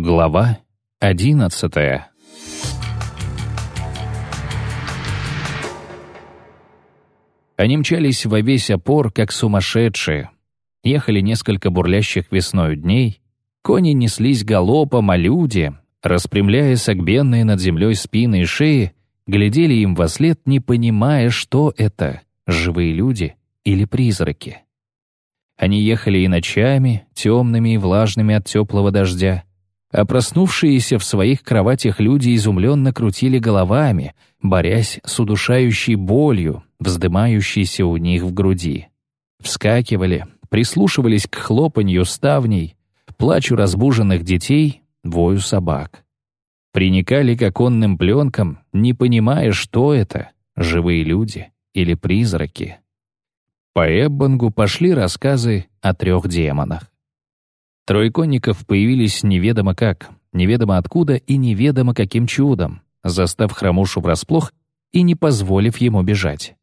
Глава одиннадцатая Они мчались во весь опор, как сумасшедшие. Ехали несколько бурлящих весною дней, кони неслись галопом, а люди, распрямляя согбенные над землей спины и шеи, глядели им во след, не понимая, что это — живые люди или призраки. Они ехали и ночами, темными и влажными от теплого дождя, а проснувшиеся в своих кроватях люди изумленно крутили головами, борясь с удушающей болью, вздымающейся у них в груди. Вскакивали, прислушивались к хлопанью ставней, плачу разбуженных детей, вою собак. Приникали к оконным пленкам, не понимая, что это — живые люди или призраки. По Эббангу пошли рассказы о трех демонах. Трое конников появились неведомо как, неведомо откуда и неведомо каким чудом, застав хромушу врасплох и не позволив ему бежать.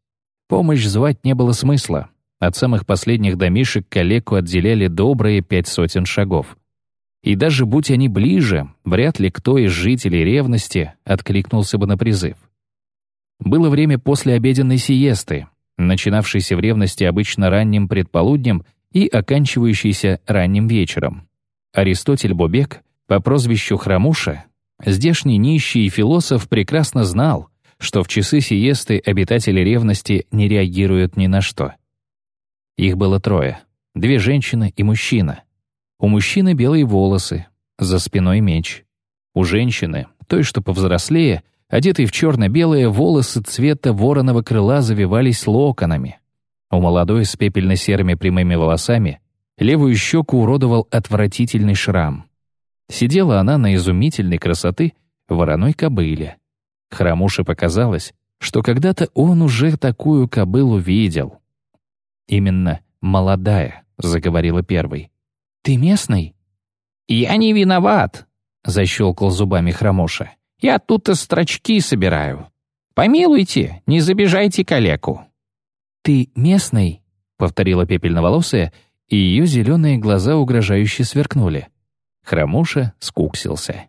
Помощь звать не было смысла. От самых последних домишек калеку отделяли добрые пять сотен шагов. И даже будь они ближе, вряд ли кто из жителей ревности откликнулся бы на призыв. Было время после обеденной сиесты, начинавшейся в ревности обычно ранним предполуднем и оканчивающийся ранним вечером. Аристотель Бобек по прозвищу Храмуша, здешний нищий философ прекрасно знал, что в часы сиесты обитатели ревности не реагируют ни на что. Их было трое — две женщины и мужчина. У мужчины белые волосы, за спиной меч. У женщины, той, что повзрослее, одетой в черно-белые волосы цвета вороного крыла завивались локонами — у молодой с пепельно-серыми прямыми волосами левую щеку уродовал отвратительный шрам. Сидела она на изумительной красоты вороной кобыле. Храмуше показалось, что когда-то он уже такую кобылу видел. «Именно молодая», — заговорила первой. «Ты местный?» «Я не виноват», — защелкал зубами Храмуша. «Я тут-то строчки собираю. Помилуйте, не забежайте калеку». «Ты местный?» — повторила пепельноволосая, и ее зеленые глаза угрожающе сверкнули. Хромуша скуксился.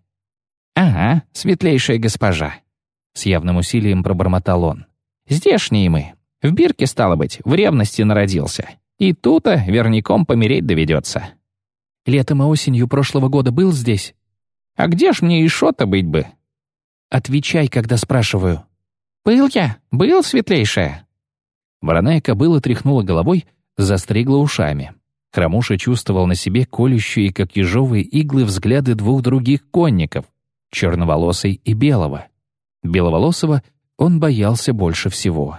«Ага, светлейшая госпожа», — с явным усилием пробормотал он. «Здешние мы. В бирке, стало быть, в ревности народился. И тут-то верняком помереть доведется». «Летом и осенью прошлого года был здесь?» «А где ж мне еще-то быть бы?» «Отвечай, когда спрашиваю». «Был я, был, светлейшая». Вороная кобыла тряхнула головой, застригла ушами. Хромуша чувствовал на себе колющие, как ежовые иглы, взгляды двух других конников — черноволосой и белого. Беловолосого он боялся больше всего.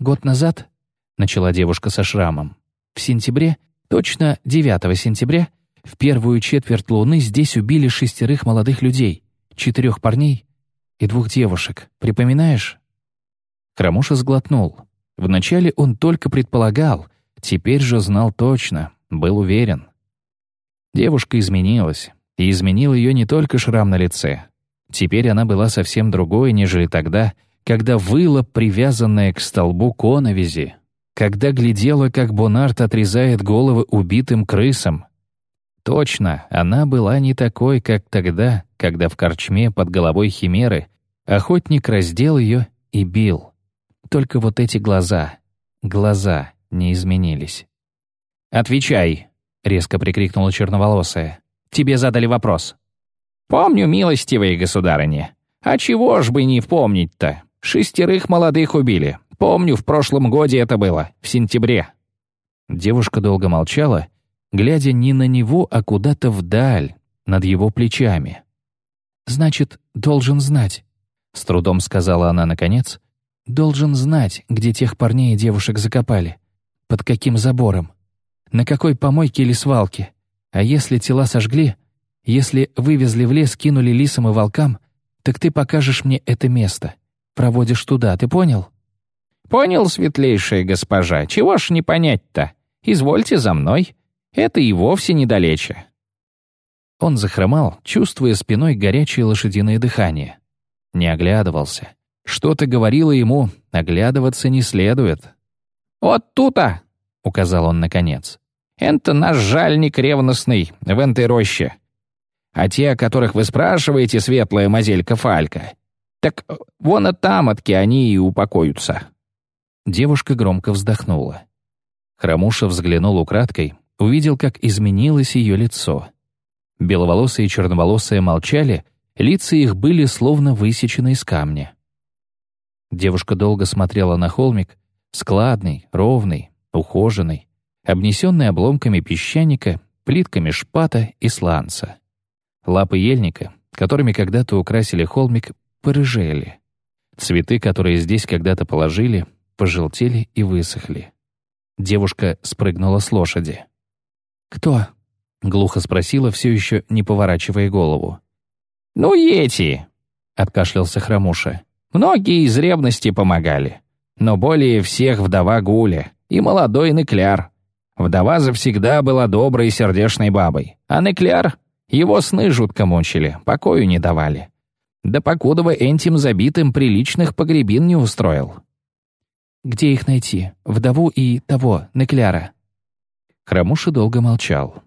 «Год назад», — начала девушка со шрамом, «в сентябре, точно 9 сентября, в первую четверть луны здесь убили шестерых молодых людей, четырех парней и двух девушек. Припоминаешь?» Хромуша сглотнул. Вначале он только предполагал, теперь же знал точно, был уверен. Девушка изменилась, и изменил ее не только шрам на лице. Теперь она была совсем другой, нежели тогда, когда выла привязанная к столбу коновизи, когда глядела, как Бонарт отрезает головы убитым крысам. Точно, она была не такой, как тогда, когда в корчме под головой химеры охотник раздел ее и бил. Только вот эти глаза, глаза не изменились. «Отвечай!» — резко прикрикнула черноволосая. «Тебе задали вопрос». «Помню, милостивые государыни. А чего ж бы не помнить-то? Шестерых молодых убили. Помню, в прошлом годе это было, в сентябре». Девушка долго молчала, глядя не на него, а куда-то вдаль, над его плечами. «Значит, должен знать», — с трудом сказала она наконец, Должен знать, где тех парней и девушек закопали. Под каким забором. На какой помойке или свалке. А если тела сожгли, если вывезли в лес, кинули лисам и волкам, так ты покажешь мне это место. Проводишь туда, ты понял? Понял, светлейшая госпожа. Чего ж не понять-то? Извольте за мной. Это и вовсе недалече. Он захромал, чувствуя спиной горячее лошадиное дыхание. Не оглядывался. Что-то говорило ему, оглядываться не следует. «Вот тут-то!» — указал он наконец. «Это наш жальник ревностный в этой роще. А те, о которых вы спрашиваете, светлая мазелька Фалька, так вон от тамотки они и упокоятся». Девушка громко вздохнула. Хромуша взглянул украдкой, увидел, как изменилось ее лицо. Беловолосые и черноволосые молчали, лица их были словно высечены из камня. Девушка долго смотрела на холмик, складный, ровный, ухоженный, обнесенный обломками песчаника, плитками шпата и сланца. Лапы ельника, которыми когда-то украсили холмик, порыжели. Цветы, которые здесь когда-то положили, пожелтели и высохли. Девушка спрыгнула с лошади. «Кто?» — глухо спросила, все еще не поворачивая голову. «Ну, ети!» — откашлялся Хромуша. «Многие из ревности помогали, но более всех вдова Гуля и молодой Некляр. Вдова завсегда была доброй и сердечной бабой, а Некляр его сны жутко мучили, покою не давали. Да покудова Энтим забитым приличных погребин не устроил. «Где их найти? Вдову и того, Некляра?» Хромуша долго молчал.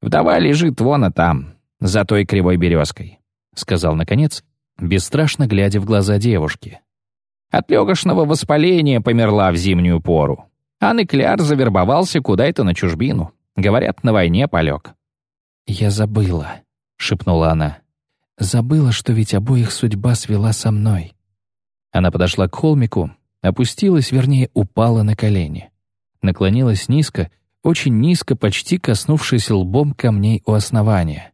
«Вдова лежит вон а там, за той кривой березкой», — сказал наконец, бесстрашно глядя в глаза девушки. «От легошного воспаления померла в зимнюю пору. А Некляр завербовался куда-то на чужбину. Говорят, на войне полег». «Я забыла», — шепнула она. «Забыла, что ведь обоих судьба свела со мной». Она подошла к холмику, опустилась, вернее, упала на колени. Наклонилась низко, очень низко, почти коснувшись лбом камней у основания.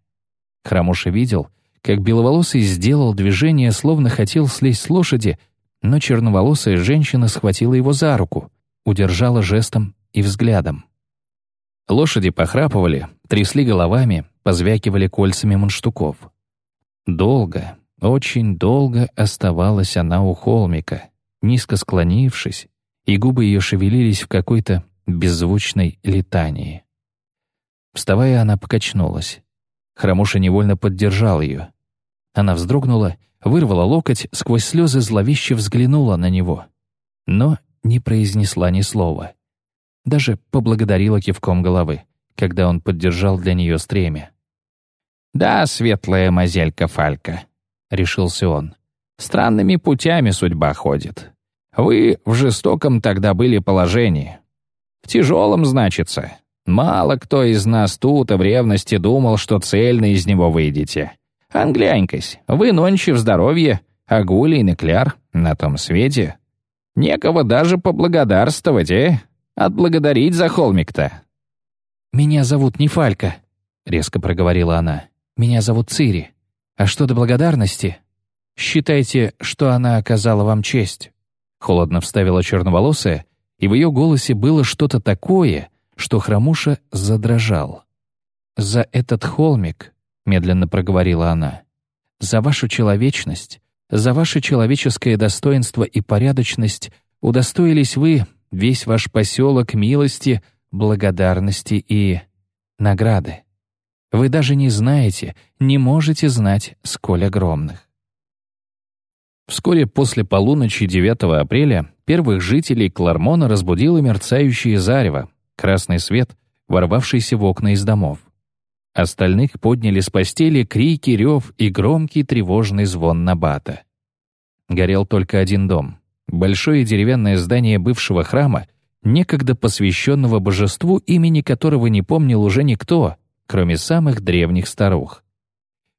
Храмуша видел, как беловолосый сделал движение, словно хотел слезть с лошади, но черноволосая женщина схватила его за руку, удержала жестом и взглядом. Лошади похрапывали, трясли головами, позвякивали кольцами мунштуков. Долго, очень долго оставалась она у холмика, низко склонившись, и губы ее шевелились в какой-то беззвучной летании. Вставая, она покачнулась. Хромуша невольно поддержал ее. Она вздрогнула, вырвала локоть, сквозь слезы зловеще взглянула на него. Но не произнесла ни слова. Даже поблагодарила кивком головы, когда он поддержал для нее стремя. «Да, светлая мазелька Фалька», — решился он. «Странными путями судьба ходит. Вы в жестоком тогда были положении. В тяжелом, значится. Мало кто из нас тут, а в ревности думал, что цельно из него выйдете. Англянькась, вы нонче в здоровье, а гули и некляр на том свете. Некого даже поблагодарствовать, э? Отблагодарить за холмик-то». «Меня зовут не Фалька», — резко проговорила она. «Меня зовут Цири. А что до благодарности? Считайте, что она оказала вам честь». Холодно вставила черноволосая, и в ее голосе было что-то такое, что Хромуша задрожал. «За этот холмик», — медленно проговорила она, — «за вашу человечность, за ваше человеческое достоинство и порядочность удостоились вы, весь ваш поселок милости, благодарности и награды. Вы даже не знаете, не можете знать, сколь огромных. Вскоре после полуночи 9 апреля первых жителей Клармона разбудило мерцающее зарево, красный свет, ворвавшийся в окна из домов. Остальных подняли с постели крики, рев и громкий тревожный звон набата. Горел только один дом. Большое деревянное здание бывшего храма, некогда посвященного божеству, имени которого не помнил уже никто, кроме самых древних старух.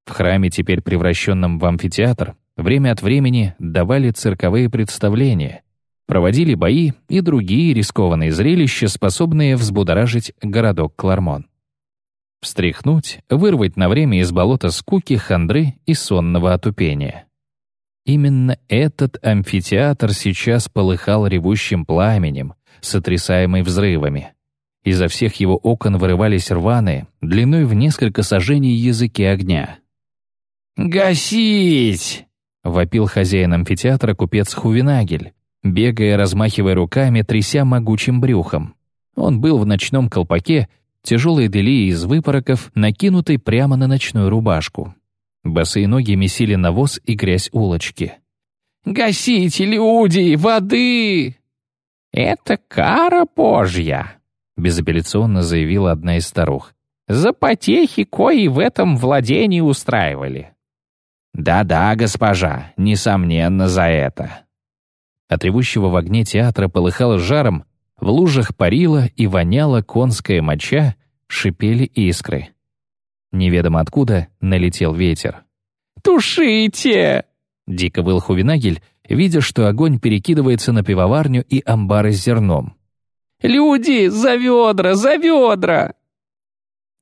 В храме, теперь превращенном в амфитеатр, время от времени давали цирковые представления, проводили бои и другие рискованные зрелища, способные взбудоражить городок Клармон. Встряхнуть, вырвать на время из болота скуки, хандры и сонного отупения. Именно этот амфитеатр сейчас полыхал ревущим пламенем, сотрясаемый взрывами. Изо всех его окон вырывались рваные, длиной в несколько сажений языки огня. «Гасить!» — вопил хозяин амфитеатра купец Хувинагель, бегая, размахивая руками, тряся могучим брюхом. Он был в ночном колпаке, тяжелой дели из выпороков, накинутой прямо на ночную рубашку. Босые ноги месили навоз и грязь улочки. «Гасите, люди, воды!» «Это кара Божья», — безапелляционно заявила одна из старух. За потехи, кои в этом владении устраивали. Да-да, госпожа, несомненно, за это. От ревущего в огне театра полыхало жаром, в лужах парила и воняла конская моча, шипели искры. Неведомо откуда налетел ветер. «Тушите!» — дико выл Хувинагель, видя, что огонь перекидывается на пивоварню и амбары с зерном. «Люди, за ведра, за ведра!»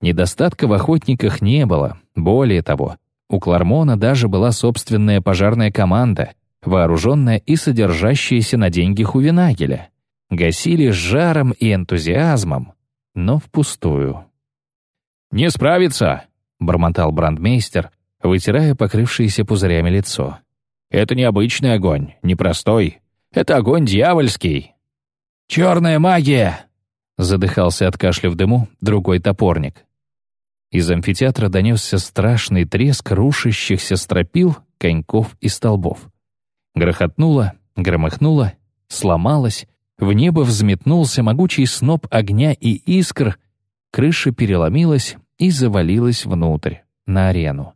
Недостатка в охотниках не было. Более того, у Клармона даже была собственная пожарная команда, вооруженная и содержащаяся на деньги Хувинагеля. Гасили жаром и энтузиазмом, но впустую. «Не справится!» — бормотал брандмейстер, вытирая покрывшееся пузырями лицо. «Это не обычный огонь, не простой. Это огонь дьявольский!» «Черная магия!» — задыхался от кашля в дыму другой топорник. Из амфитеатра донесся страшный треск рушащихся стропил, коньков и столбов. Грохотнуло, громыхнуло, сломалось, в небо взметнулся могучий сноп огня и искр, крыша переломилась и завалилась внутрь, на арену.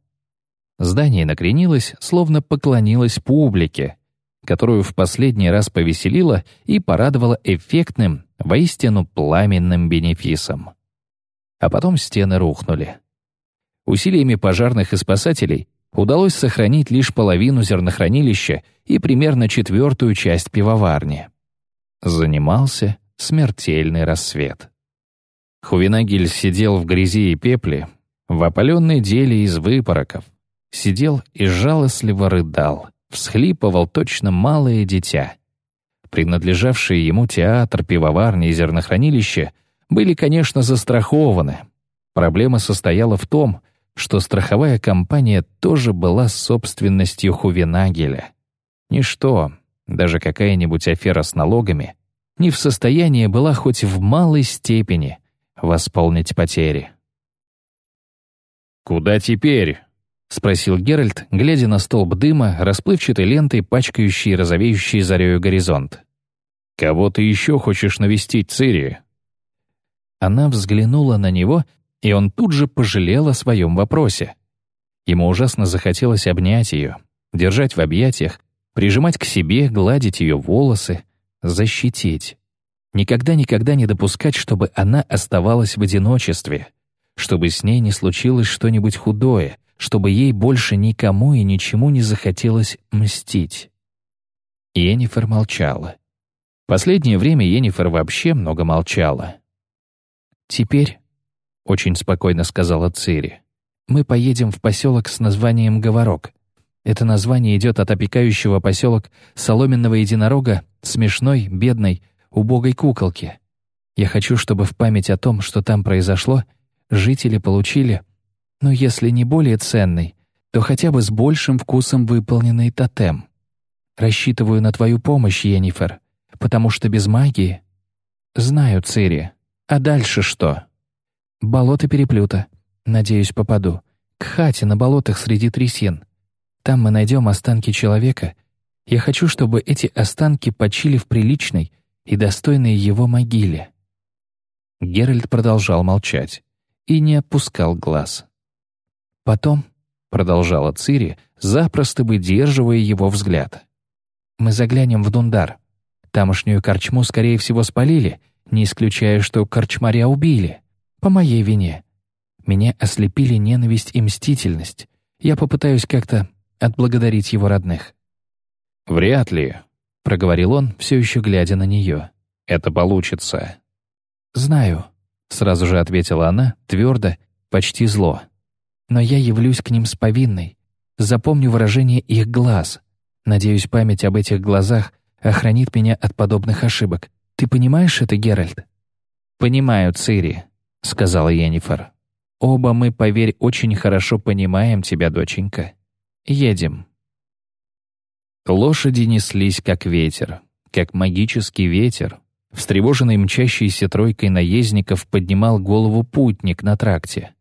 Здание накренилось, словно поклонилось публике, которую в последний раз повеселило и порадовало эффектным, воистину пламенным бенефисом. А потом стены рухнули. Усилиями пожарных и спасателей удалось сохранить лишь половину зернохранилища и примерно четвертую часть пивоварни. Занимался смертельный рассвет. Хувинагель сидел в грязи и пепле, в опаленной деле из выпороков, сидел и жалостливо рыдал, всхлипывал точно малое дитя. Принадлежавшие ему театр, пивоварни и зернохранилище были, конечно, застрахованы. Проблема состояла в том, что страховая компания тоже была собственностью Хувенагеля. Ничто, даже какая-нибудь афера с налогами, не в состоянии была хоть в малой степени восполнить потери. «Куда теперь?» — спросил Геральт, глядя на столб дыма, расплывчатой лентой, пачкающий розовеющий зарею горизонт. «Кого ты еще хочешь навестить, Цири?» Она взглянула на него, и он тут же пожалел о своем вопросе. Ему ужасно захотелось обнять ее, держать в объятиях, прижимать к себе, гладить ее волосы, защитить. Никогда-никогда не допускать, чтобы она оставалась в одиночестве, чтобы с ней не случилось что-нибудь худое, чтобы ей больше никому и ничему не захотелось мстить. Енифер молчала. Последнее время Енифер вообще много молчала. «Теперь», — очень спокойно сказала Цири, «мы поедем в поселок с названием Говорок. Это название идет от опекающего поселок соломенного единорога, смешной, бедной, убогой куколки. Я хочу, чтобы в память о том, что там произошло, жители получили, ну, если не более ценный, то хотя бы с большим вкусом выполненный тотем. Рассчитываю на твою помощь, Енифер, потому что без магии... Знаю, Цири. А дальше что? Болото переплюта. Надеюсь, попаду. К хате на болотах среди трясин. Там мы найдем останки человека. Я хочу, чтобы эти останки почили в приличной и достойной его могиле». Геральт продолжал молчать и не опускал глаз. «Потом», — продолжала Цири, запросто выдерживая его взгляд, «мы заглянем в Дундар. Тамошнюю корчму, скорее всего, спалили, не исключая, что корчмаря убили. По моей вине. Меня ослепили ненависть и мстительность. Я попытаюсь как-то отблагодарить его родных». «Вряд ли», — проговорил он, все еще глядя на нее. «Это получится». «Знаю», — сразу же ответила она, твердо, почти зло. «Но я явлюсь к ним с повинной. Запомню выражение их глаз. Надеюсь, память об этих глазах охранит меня от подобных ошибок. Ты понимаешь это, Геральт?» «Понимаю, Цири», — сказала Йеннифер. «Оба мы, поверь, очень хорошо понимаем тебя, доченька. Едем». Лошади неслись, как ветер, как магический ветер. Встревоженный мчащейся тройкой наездников поднимал голову путник на тракте.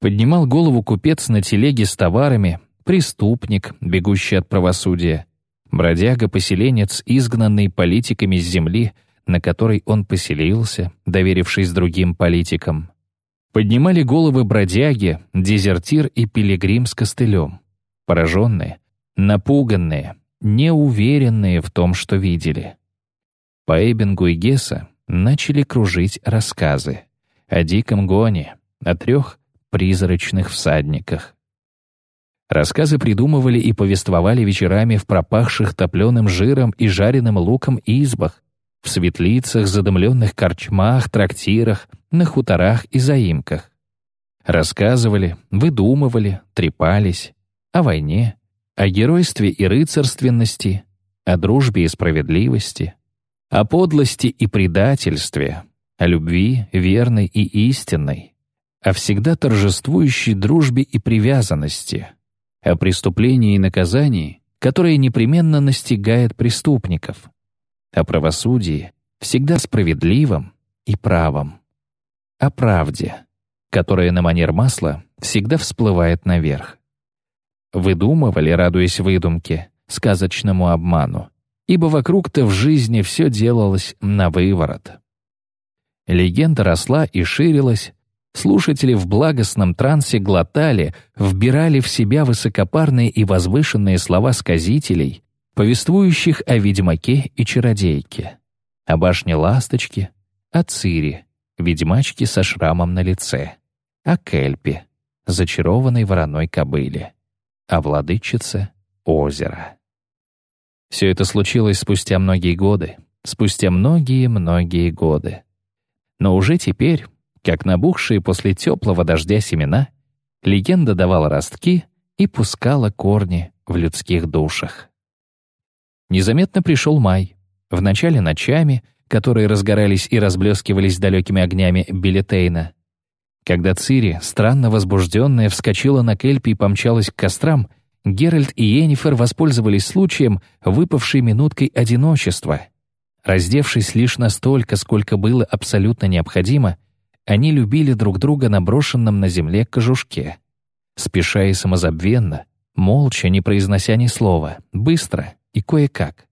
Поднимал голову купец на телеге с товарами, преступник, бегущий от правосудия, бродяга-поселенец, изгнанный политиками с земли, на которой он поселился, доверившись другим политикам. Поднимали головы бродяги, дезертир и пилигрим с костылем. Пораженные, напуганные, неуверенные в том, что видели. По Эббингу и Гесса начали кружить рассказы о диком гоне, о трех призрачных всадниках. Рассказы придумывали и повествовали вечерами в пропахших топленым жиром и жареным луком избах, в светлицах, задымленных корчмах, трактирах, на хуторах и заимках. Рассказывали, выдумывали, трепались о войне, о геройстве и рыцарственности, о дружбе и справедливости, о подлости и предательстве, о любви верной и истинной, о всегда торжествующей дружбе и привязанности, о преступлении и наказании, которое непременно настигает преступников, о правосудии, всегда справедливом и правом, о правде, которая на манер масла всегда всплывает наверх. Выдумывали, радуясь выдумке, сказочному обману, ибо вокруг-то в жизни все делалось на выворот. Легенда росла и ширилась, слушатели в благостном трансе глотали, вбирали в себя высокопарные и возвышенные слова сказителей, повествующих о ведьмаке и чародейке, о башне ласточки, о Цири, ведьмачке со шрамом на лице, о Кельпе, зачарованной вороной кобыле, о владычице озера. Все это случилось спустя многие годы, спустя многие-многие годы. Но уже теперь, как набухшие после теплого дождя семена, легенда давала ростки и пускала корни в людских душах. Незаметно пришел май. Вначале ночами, которые разгорались и разблескивались далекими огнями Билетейна. Когда Цири, странно возбужденная, вскочила на кельпи и помчалась к кострам, Геральт и Йеннифер воспользовались случаем, выпавшей минуткой одиночества. Раздевшись лишь настолько, сколько было абсолютно необходимо, они любили друг друга на брошенном на земле кожушке. Спеша и самозабвенно, молча, не произнося ни слова, быстро и кое-как.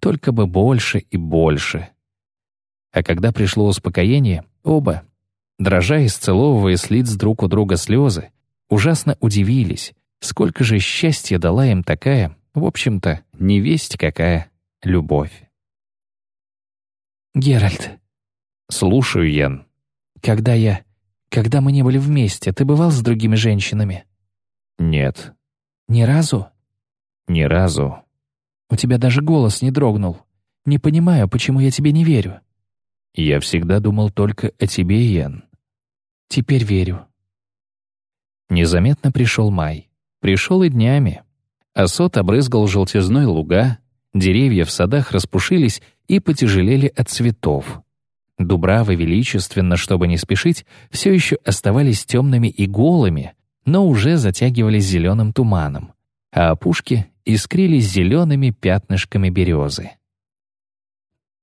Только бы больше и больше. А когда пришло успокоение, оба, дрожа и сцеловывая с лиц друг у друга слезы, ужасно удивились, Сколько же счастья дала им такая, в общем-то, невесть какая любовь. «Геральт». «Слушаю, Ян». «Когда я... Когда мы не были вместе, ты бывал с другими женщинами?» «Нет». «Ни разу?» «Ни разу». «У тебя даже голос не дрогнул. Не понимаю, почему я тебе не верю». «Я всегда думал только о тебе, Ян». «Теперь верю». Незаметно пришел май. Пришел и днями. Осот обрызгал желтизной луга, деревья в садах распушились и потяжелели от цветов. Дубравы величественно, чтобы не спешить, все еще оставались темными и голыми, но уже затягивались зеленым туманом, а опушки искрились зелеными пятнышками березы.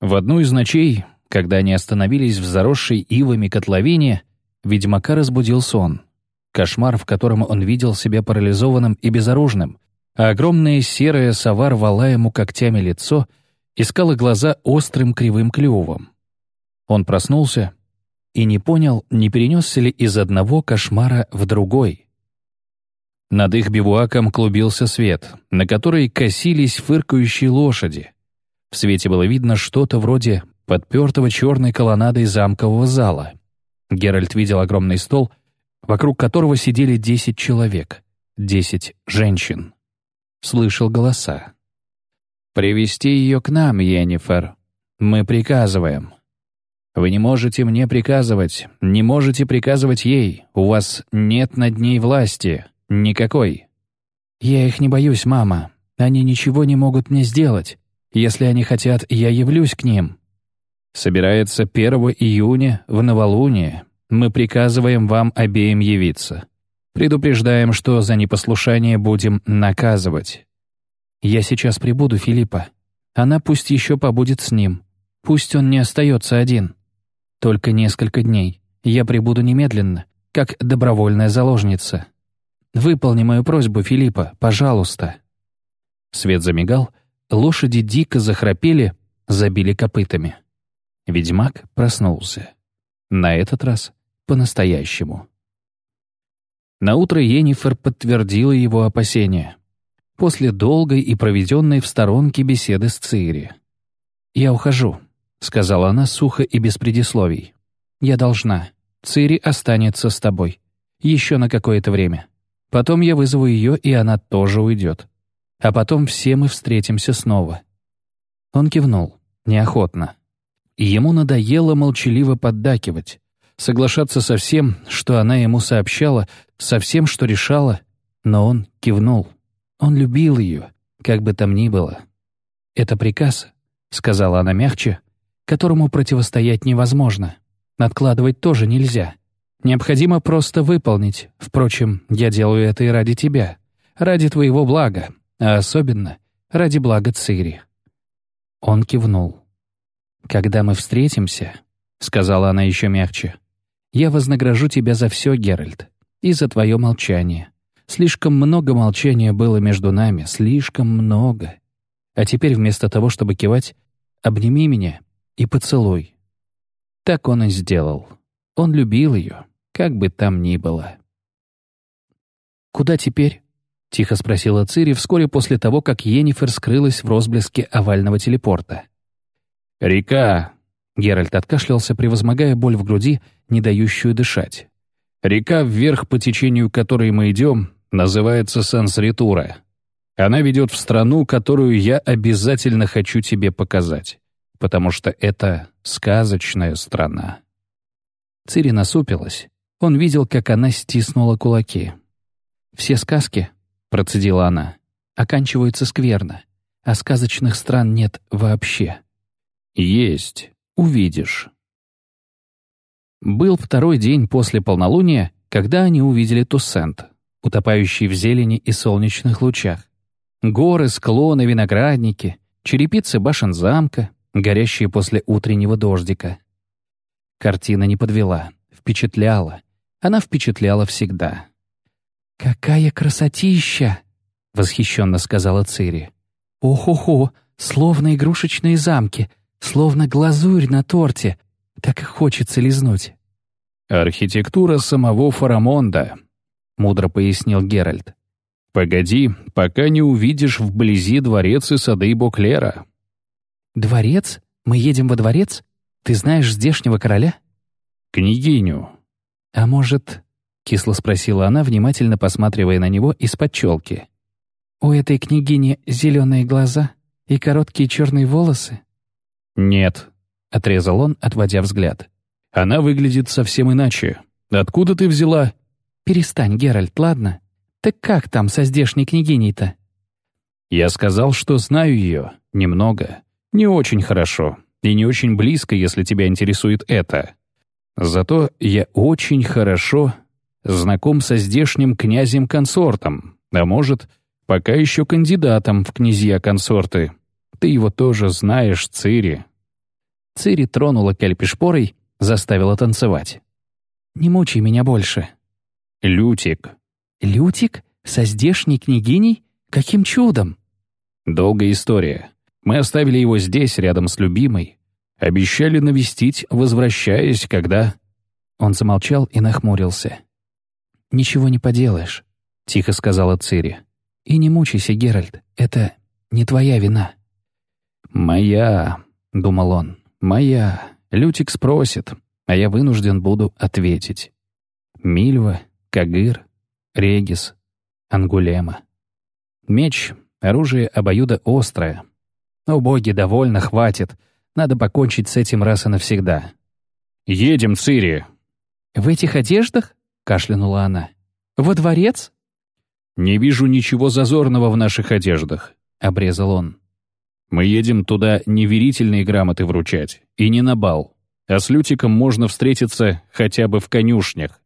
В одну из ночей, когда они остановились в заросшей ивами котловине, ведьмака разбудил сон — Кошмар, в котором он видел себя парализованным и безоружным, а огромная серая сова рвала ему когтями лицо, искала глаза острым кривым клювом. Он проснулся и не понял, не перенесся ли из одного кошмара в другой. Над их бивуаком клубился свет, на который косились фыркающие лошади. В свете было видно что-то вроде подпертого черной колоннадой замкового зала. Геральт видел огромный стол, вокруг которого сидели десять человек, десять женщин. Слышал голоса. «Привести ее к нам, Йеннифер. Мы приказываем». «Вы не можете мне приказывать, не можете приказывать ей. У вас нет над ней власти. Никакой». «Я их не боюсь, мама. Они ничего не могут мне сделать. Если они хотят, я явлюсь к ним». Собирается 1 июня в новолуние, мы приказываем вам обеим явиться. Предупреждаем, что за непослушание будем наказывать. Я сейчас прибуду, Филиппа. Она пусть еще побудет с ним. Пусть он не остается один. Только несколько дней. Я прибуду немедленно, как добровольная заложница. Выполни мою просьбу, Филиппа, пожалуйста». Свет замигал, лошади дико захрапели, забили копытами. Ведьмак проснулся. На этот раз по-настоящему. Наутро Йеннифер подтвердила его опасения. После долгой и проведенной в сторонке беседы с Цири. «Я ухожу», — сказала она сухо и без предисловий. «Я должна. Цири останется с тобой. Еще на какое-то время. Потом я вызову ее, и она тоже уйдет. А потом все мы встретимся снова». Он кивнул, неохотно. И ему надоело молчаливо поддакивать, соглашаться со всем, что она ему сообщала, со всем, что решала, но он кивнул. Он любил ее, как бы там ни было. «Это приказ», — сказала она мягче, «которому противостоять невозможно. Откладывать тоже нельзя. Необходимо просто выполнить. Впрочем, я делаю это и ради тебя, ради твоего блага, а особенно ради блага Цири». Он кивнул. «Когда мы встретимся», — сказала она еще мягче, «я вознагражу тебя за все, Геральт, и за твое молчание. Слишком много молчания было между нами, слишком много. А теперь вместо того, чтобы кивать, обними меня и поцелуй». Так он и сделал. Он любил ее, как бы там ни было. «Куда теперь?» — тихо спросила Цири вскоре после того, как Йеннифер скрылась в розблеске овального телепорта. «Река!» — Геральт откашлялся, превозмогая боль в груди, не дающую дышать. «Река, вверх по течению которой мы идем, называется Сансритура. Она ведет в страну, которую я обязательно хочу тебе показать, потому что это сказочная страна». Цири насупилась. Он видел, как она стиснула кулаки. «Все сказки», — процедила она, — «оканчиваются скверно, а сказочных стран нет вообще». «Есть, увидишь». Был второй день после полнолуния, когда они увидели Туссент, утопающий в зелени и солнечных лучах. Горы, склоны, виноградники, черепицы башен замка, горящие после утреннего дождика. Картина не подвела, впечатляла. Она впечатляла всегда. «Какая красотища!» — восхищенно сказала Цири. «Ох-охо, словно игрушечные замки, словно глазурь на торте. Так и хочется лизнуть». «Архитектура самого Фарамонда», — мудро пояснил Геральт. «Погоди, пока не увидишь вблизи дворец и сады Боклера». «Дворец? Мы едем во дворец? Ты знаешь здешнего короля?» «Княгиню». «А может, — кисло спросила она, внимательно посматривая на него из-под челки. «У этой княгини зеленые глаза и короткие черные волосы?» «Нет», — отрезал он, отводя взгляд. «Она выглядит совсем иначе. Откуда ты взяла?» «Перестань, Геральт, ладно? Так как там со здешней княгиней-то?» «Я сказал, что знаю ее. Немного. Не очень хорошо. И не очень близко, если тебя интересует это. Зато я очень хорошо знаком со здешним князем-консортом, а может, пока еще кандидатом в князья-консорты. Ты его тоже знаешь, Цири». Цири тронула Кельпи шпорой, заставила танцевать. «Не мучай меня больше». «Лютик». «Лютик? Со здешней княгиней? Каким чудом?» «Долгая история. Мы оставили его здесь, рядом с любимой. Обещали навестить, возвращаясь, когда...» Он замолчал и нахмурился. «Ничего не поделаешь», — тихо сказала Цири. «И не мучайся, Геральт, это не твоя вина». «Моя», — думал он, — «моя. Лютик спросит, а я вынужден буду ответить. Мильва, Кагыр, Регис, Ангулема. Меч — оружие обоюдо острое. О боги, довольно, хватит. Надо покончить с этим раз и навсегда. «Едем, Цири!» «В этих одеждах?» кашлянула она. «Во дворец?» «Не вижу ничего зазорного в наших одеждах», — обрезал он. «Мы едем туда не верительные грамоты вручать, и не на бал, а с Лютиком можно встретиться хотя бы в конюшнях.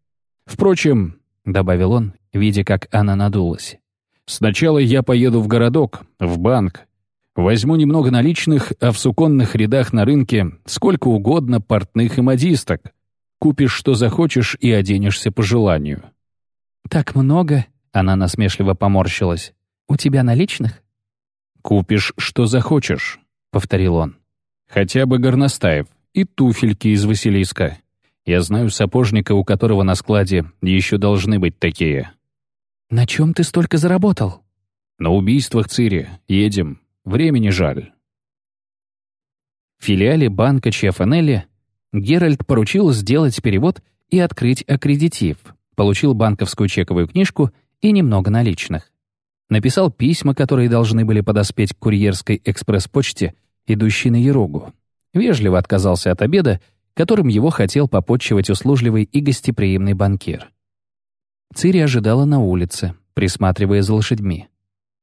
Впрочем», — добавил он, видя, как она надулась, «сначала я поеду в городок, в банк, возьму немного наличных, а в суконных рядах на рынке сколько угодно портных и модисток, Купишь, что захочешь, и оденешься по желанию». «Так много?» — она насмешливо поморщилась. «У тебя наличных?» «Купишь, что захочешь», — повторил он. «Хотя бы горностаев и туфельки из Василиска. Я знаю сапожника, у которого на складе еще должны быть такие». «На чем ты столько заработал?» «На убийствах Цири. Едем. Времени жаль». В филиале банка Чиафанелли Геральт поручил сделать перевод и открыть аккредитив, получил банковскую чековую книжку и немного наличных. Написал письма, которые должны были подоспеть к курьерской экспресс-почте, идущей на Ерогу. Вежливо отказался от обеда, которым его хотел попотчевать услужливый и гостеприимный банкир. Цири ожидала на улице, присматривая за лошадьми.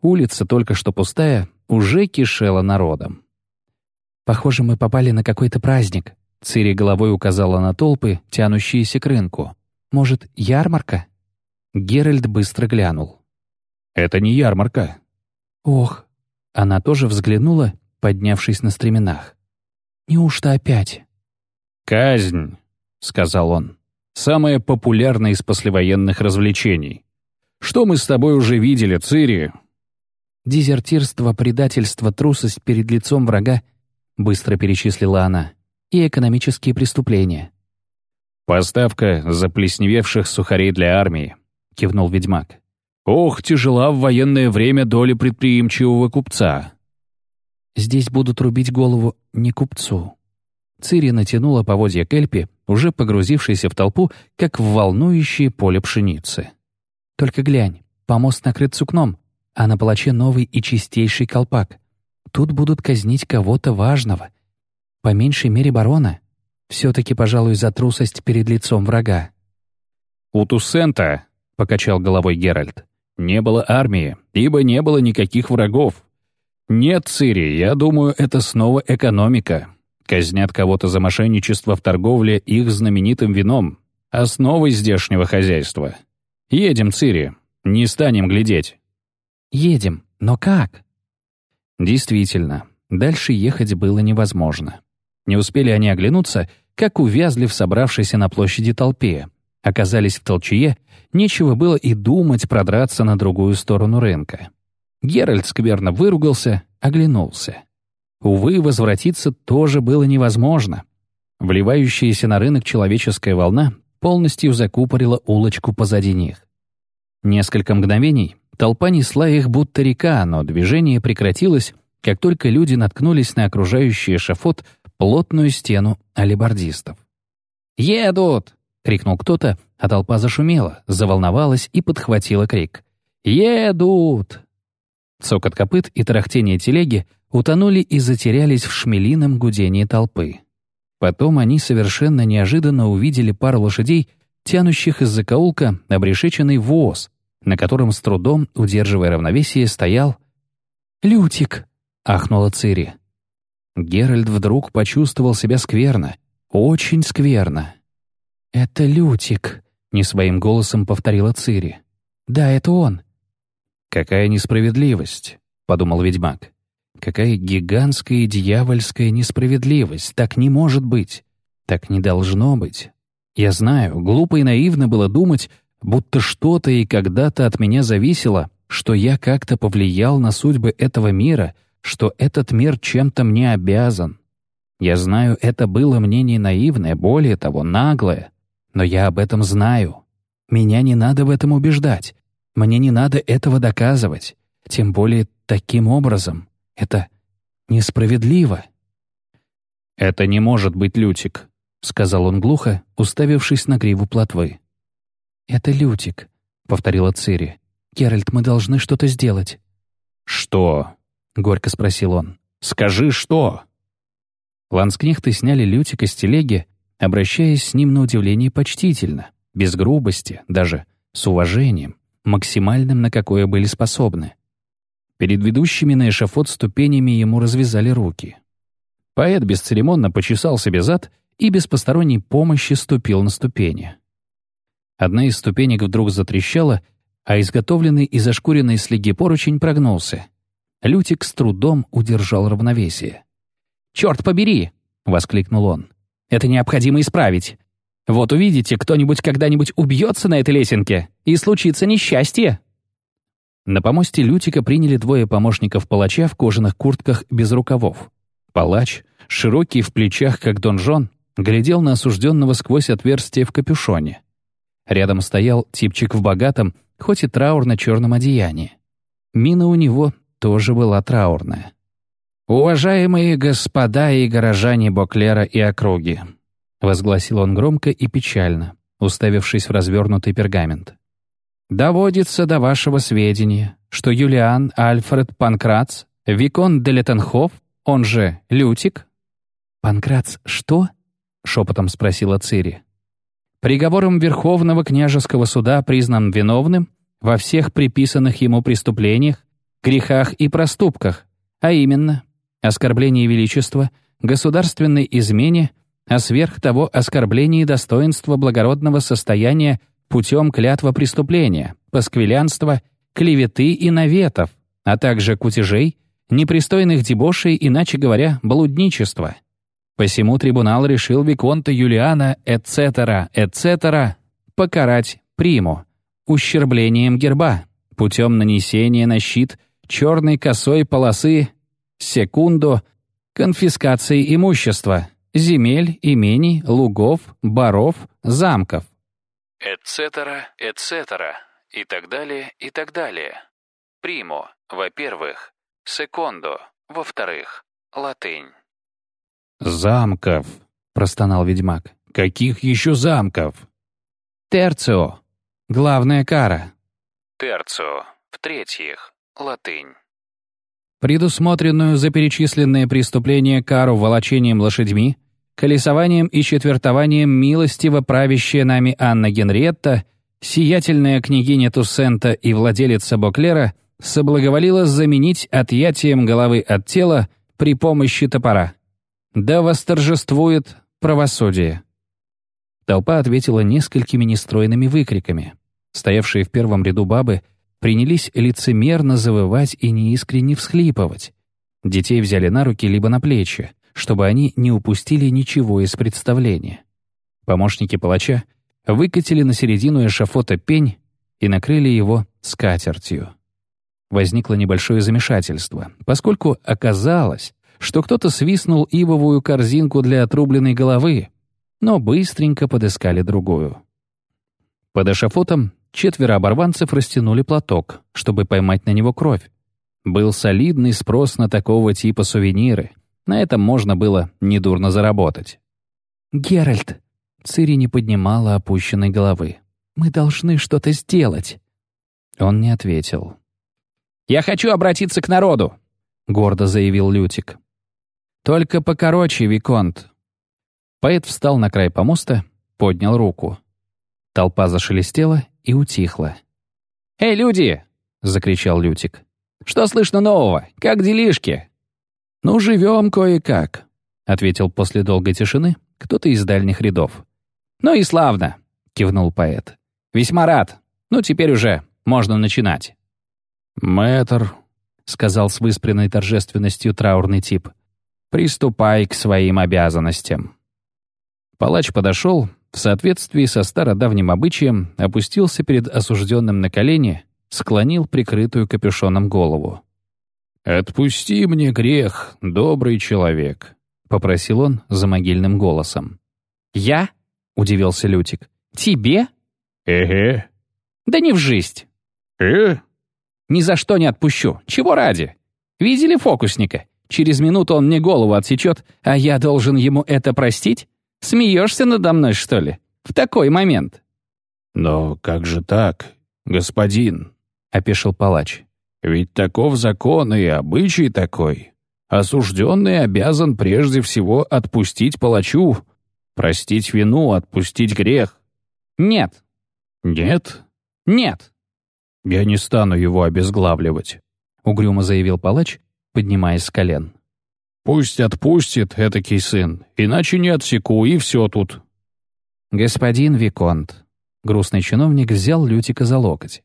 Улица, только что пустая, уже кишела народом. «Похоже, мы попали на какой-то праздник», — Цири головой указала на толпы, тянущиеся к рынку. «Может, ярмарка?» Геральт быстро глянул. «Это не ярмарка». «Ох». Она тоже взглянула, поднявшись на стременах. «Неужто опять?» «Казнь», — сказал он. «Самое популярное из послевоенных развлечений. Что мы с тобой уже видели, Цири?» «Дезертирство, предательство, трусость перед лицом врага», — быстро перечислила она, «и экономические преступления». «Поставка заплесневевших сухарей для армии», — кивнул ведьмак. «Ох, тяжела в военное время доля предприимчивого купца». «Здесь будут рубить голову не купцу». Цири натянула поводья Кельпи, уже погрузившейся в толпу, как в волнующее поле пшеницы. «Только глянь, помост накрыт сукном, а на палаче новый и чистейший колпак. Тут будут казнить кого-то важного. По меньшей мере барона. Все-таки, пожалуй, за трусость перед лицом врага». «У Туссента», — покачал головой Геральт, — «не было армии, ибо не было никаких врагов. Нет, Цири, я думаю, это снова экономика. Казнят кого-то за мошенничество в торговле их знаменитым вином, основой здешнего хозяйства. Едем, Цири, не станем глядеть». «Едем, но как?» Действительно, дальше ехать было невозможно. Не успели они оглянуться, как увязли в собравшейся на площади толпе. Оказались в толчье, нечего было и думать продраться на другую сторону рынка. Геральт скверно выругался, оглянулся. Увы, возвратиться тоже было невозможно. Вливающаяся на рынок человеческая волна полностью закупорила улочку позади них. Несколько мгновений толпа несла их будто река, но движение прекратилось, как только люди наткнулись на окружающий эшафот плотную стену алибардистов. «Едут!» — крикнул кто-то, а толпа зашумела, заволновалась и подхватила крик. «Едут!» Цокот копыт и тарахтение телеги утонули и затерялись в шмелином гудении толпы. Потом они совершенно неожиданно увидели пару лошадей, тянущих из закоулка обрешеченный воз, на котором с трудом, удерживая равновесие, стоял... «Лютик!» — ахнула Цири. Геральт вдруг почувствовал себя скверно, очень скверно. «Это Лютик», — не своим голосом повторила Цири. «Да, это он». «Какая несправедливость», — подумал ведьмак. «Какая гигантская дьявольская несправедливость! Так не может быть! Так не должно быть! Я знаю, глупо и наивно было думать, будто что-то и когда-то от меня зависело, что я как-то повлиял на судьбы этого мира, что этот мир чем-то мне обязан. Я знаю, это было мнение наивное, более того, наглое. Но я об этом знаю. Меня не надо в этом убеждать. Мне не надо этого доказывать. Тем более таким образом. Это несправедливо. «Это не может быть Лютик», — сказал он глухо, уставившись на гриву плотвы. «Это Лютик», — повторила Цири. «Геральт, мы должны что-то сделать». «Что?» — горько спросил он. «Скажи, что?» Ланскнехты сняли Лютика с телеги, обращаясь с ним на удивление почтительно, без грубости, даже с уважением, максимальным, на какое были способны. Перед ведущими на эшафот ступенями ему развязали руки. Поэт бесцеремонно почесал себе зад и без посторонней помощи ступил на ступени. Одна из ступенек вдруг затрещала, а изготовленный из ошкуренной слеги поручень прогнулся. Лютик с трудом удержал равновесие. «Черт побери!» — воскликнул он. «Это необходимо исправить. Вот увидите, кто-нибудь когда-нибудь убьется на этой лесенке, и случится несчастье». На помосте Лютика приняли двое помощников палача в кожаных куртках без рукавов. Палач, широкий в плечах, как донжон, глядел на осужденного сквозь отверстие в капюшоне. Рядом стоял типчик в богатом, хоть и траурно-черном одеянии. Мина у него тоже была траурная. «Уважаемые господа и горожане Боклера и округи», — возгласил он громко и печально, уставившись в развернутый пергамент. «Доводится до вашего сведения, что Юлиан Альфред Панкрац, Викон де Леттенхоф, он же Лютик...» «Панкрац что?» — шепотом спросила Цири. «Приговором Верховного княжеского суда признан виновным во всех приписанных ему преступлениях, грехах и проступках, а именно оскорблении величества, государственной измене, а сверх того оскорблении достоинства благородного состояния путем клятва преступления, пасквилянства, клеветы и наветов, а также кутежей, непристойных дебошей, иначе говоря, блудничества. Посему трибунал решил Виконта Юлиана, etc., etc., покарать приму, ущерблением герба, путем нанесения на щит черной косой полосы секунду конфискации имущества, земель, имений, лугов, баров, замков. Etc., etc. и так далее, и так далее. Примо, во-первых. Секондо, во-вторых. Латынь. «Замков», — простонал ведьмак. «Каких еще замков?» «Терцио. Главная кара». Терцио. В-третьих. Латынь. Предусмотренную за перечисленные преступления кару волочением лошадьми, колесованием и четвертованием милостиво правящая нами Анна Генриетта, сиятельная княгиня Туссента и владелица Боклера, соблаговолила заменить отъятием головы от тела при помощи топора. Да восторжествует правосудие. Толпа ответила несколькими нестройными выкриками. Стоявшие в первом ряду бабы принялись лицемерно завывать и неискренне всхлипывать. Детей взяли на руки либо на плечи, чтобы они не упустили ничего из представления. Помощники палача выкатили на середину эшафота пень и накрыли его скатертью. Возникло небольшое замешательство, поскольку оказалось, что кто-то свистнул ивовую корзинку для отрубленной головы, но быстренько подыскали другую. Под эшафотом четверо оборванцев растянули платок, чтобы поймать на него кровь. Был солидный спрос на такого типа сувениры. На этом можно было недурно заработать. «Геральт!» Цири не поднимала опущенной головы. «Мы должны что-то сделать!» Он не ответил. «Я хочу обратиться к народу!» — гордо заявил Лютик. «Только покороче, Виконт!» Поэт встал на край помоста, поднял руку. Толпа зашелестела и утихла. «Эй, люди!» — закричал Лютик. «Что слышно нового? Как делишки?» «Ну, живем кое-как», — ответил после долгой тишины кто-то из дальних рядов. «Ну и славно», — кивнул поэт. «Весьма рад. Ну, теперь уже можно начинать». «Мэтр», — сказал с выспренной торжественностью траурный тип, «приступай к своим обязанностям». Палач подошел, в соответствии со стародавним обычаем, опустился перед осужденным на колени, склонил прикрытую капюшоном голову. «Отпусти мне грех, добрый человек», — попросил он за могильным голосом. «Я?» — удивился Лютик. «Тебе?» «Эге». «Да не в жизнь». «Э?» «Ни за что не отпущу. Чего ради? Видели фокусника? Через минуту он мне голову отсечет, а я должен ему это простить? Смеешься надо мной, что ли? В такой момент?» «Но как же так, господин?» — опешил палач. «Ведь таков закон и обычай такой. Осужденный обязан прежде всего отпустить палачу, простить вину, отпустить грех». «Нет». «Нет?» «Нет». «Я не стану его обезглавливать», — угрюмо заявил палач, поднимаясь с колен. Пусть отпустит этакий сын, иначе не отсеку, и все тут». «Господин Виконт», — грустный чиновник взял Лютика за локоть.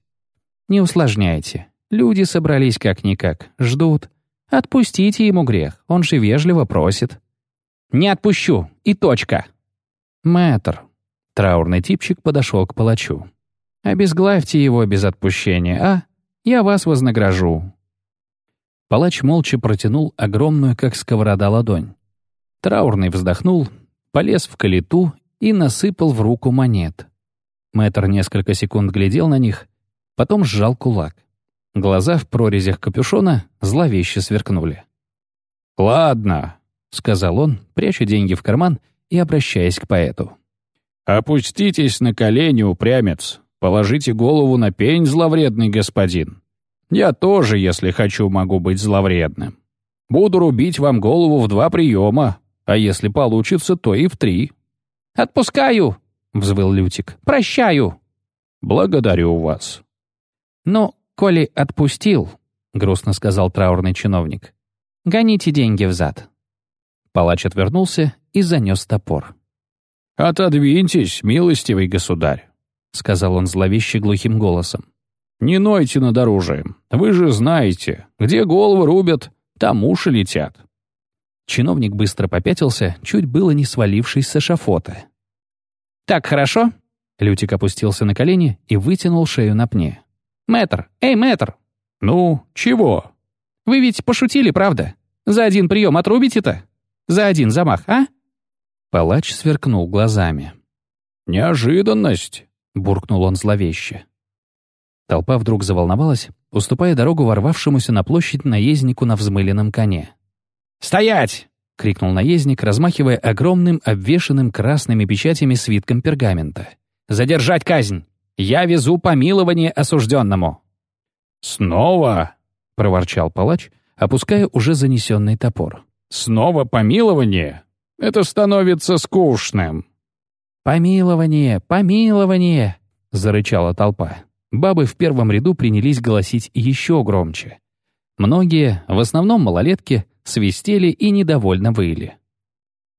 «Не усложняйте. Люди собрались как-никак, ждут. Отпустите ему грех, он же вежливо просит». «Не отпущу, и точка». «Мэтр», — траурный типчик подошел к палачу. «Обезглавьте его без отпущения, а? Я вас вознагражу. Палач молча протянул огромную, как сковорода, ладонь. Траурный вздохнул, полез в калиту и насыпал в руку монет. Мэтр несколько секунд глядел на них, потом сжал кулак. Глаза в прорезях капюшона зловеще сверкнули. «Ладно», — сказал он, пряча деньги в карман и обращаясь к поэту. «Опуститесь на колени, упрямец. Положите голову на пень, зловредный господин. Я тоже, если хочу, могу быть зловредным. Буду рубить вам голову в два приема, а если получится, то и в три». «Отпускаю!» — взвыл Лютик. «Прощаю!» «Благодарю вас». «Ну, коли отпустил», — грустно сказал траурный чиновник, — «гоните деньги взад». Палач отвернулся и занес топор. «Отодвиньтесь, милостивый государь», — сказал он зловеще глухим голосом. «Не нойте над оружием. Вы же знаете, где головы рубят, там уши летят». Чиновник быстро попятился, чуть было не свалившись с эшафота. «Так хорошо?» Лютик опустился на колени и вытянул шею на пне. «Мэтр! Эй, мэтр!» «Ну, чего?» «Вы ведь пошутили, правда? За один прием отрубите-то? За один замах, а?» Палач сверкнул глазами. «Неожиданность!» — буркнул он зловеще. Толпа вдруг заволновалась, уступая дорогу ворвавшемуся на площадь наезднику на взмыленном коне. «Стоять!» — крикнул наездник, размахивая огромным, обвешанным красными печатями свитком пергамента. «Задержать казнь! Я везу помилование осужденному!» «Снова?» — проворчал палач, опуская уже занесенный топор. «Снова помилование? Это становится скучным». «Помилование! Помилование!» — зарычала толпа. Бабы в первом ряду принялись голосить еще громче. Многие, в основном малолетки, свистели и недовольно выли.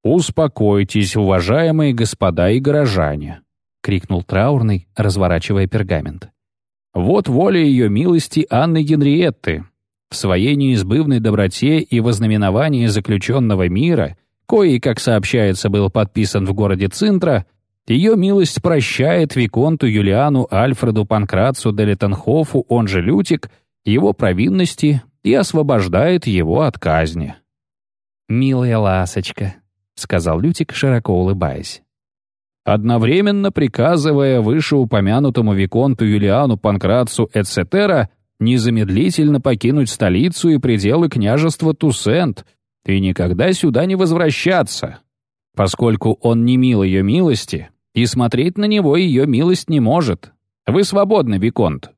«Успокойтесь, уважаемые господа и горожане», — крикнул траурный, разворачивая пергамент. «Вот воля ее милости Анны Генриетты. В своей неизбывной доброте и вознаменовании заключенного мира, кои, как сообщается, был подписан в городе Цинтра, ее милость прощает Виконту Юлиану Альфреду Панкрацу Делетенхофу, он же Лютик, его провинности и освобождает его от казни. «Милая ласочка», — сказал Лютик, широко улыбаясь. Одновременно приказывая вышеупомянутому Виконту Юлиану Панкрацу Эцетера незамедлительно покинуть столицу и пределы княжества Тусент и никогда сюда не возвращаться, поскольку он не мил ее милости, и смотреть на него ее милость не может. Вы свободны, Виконт.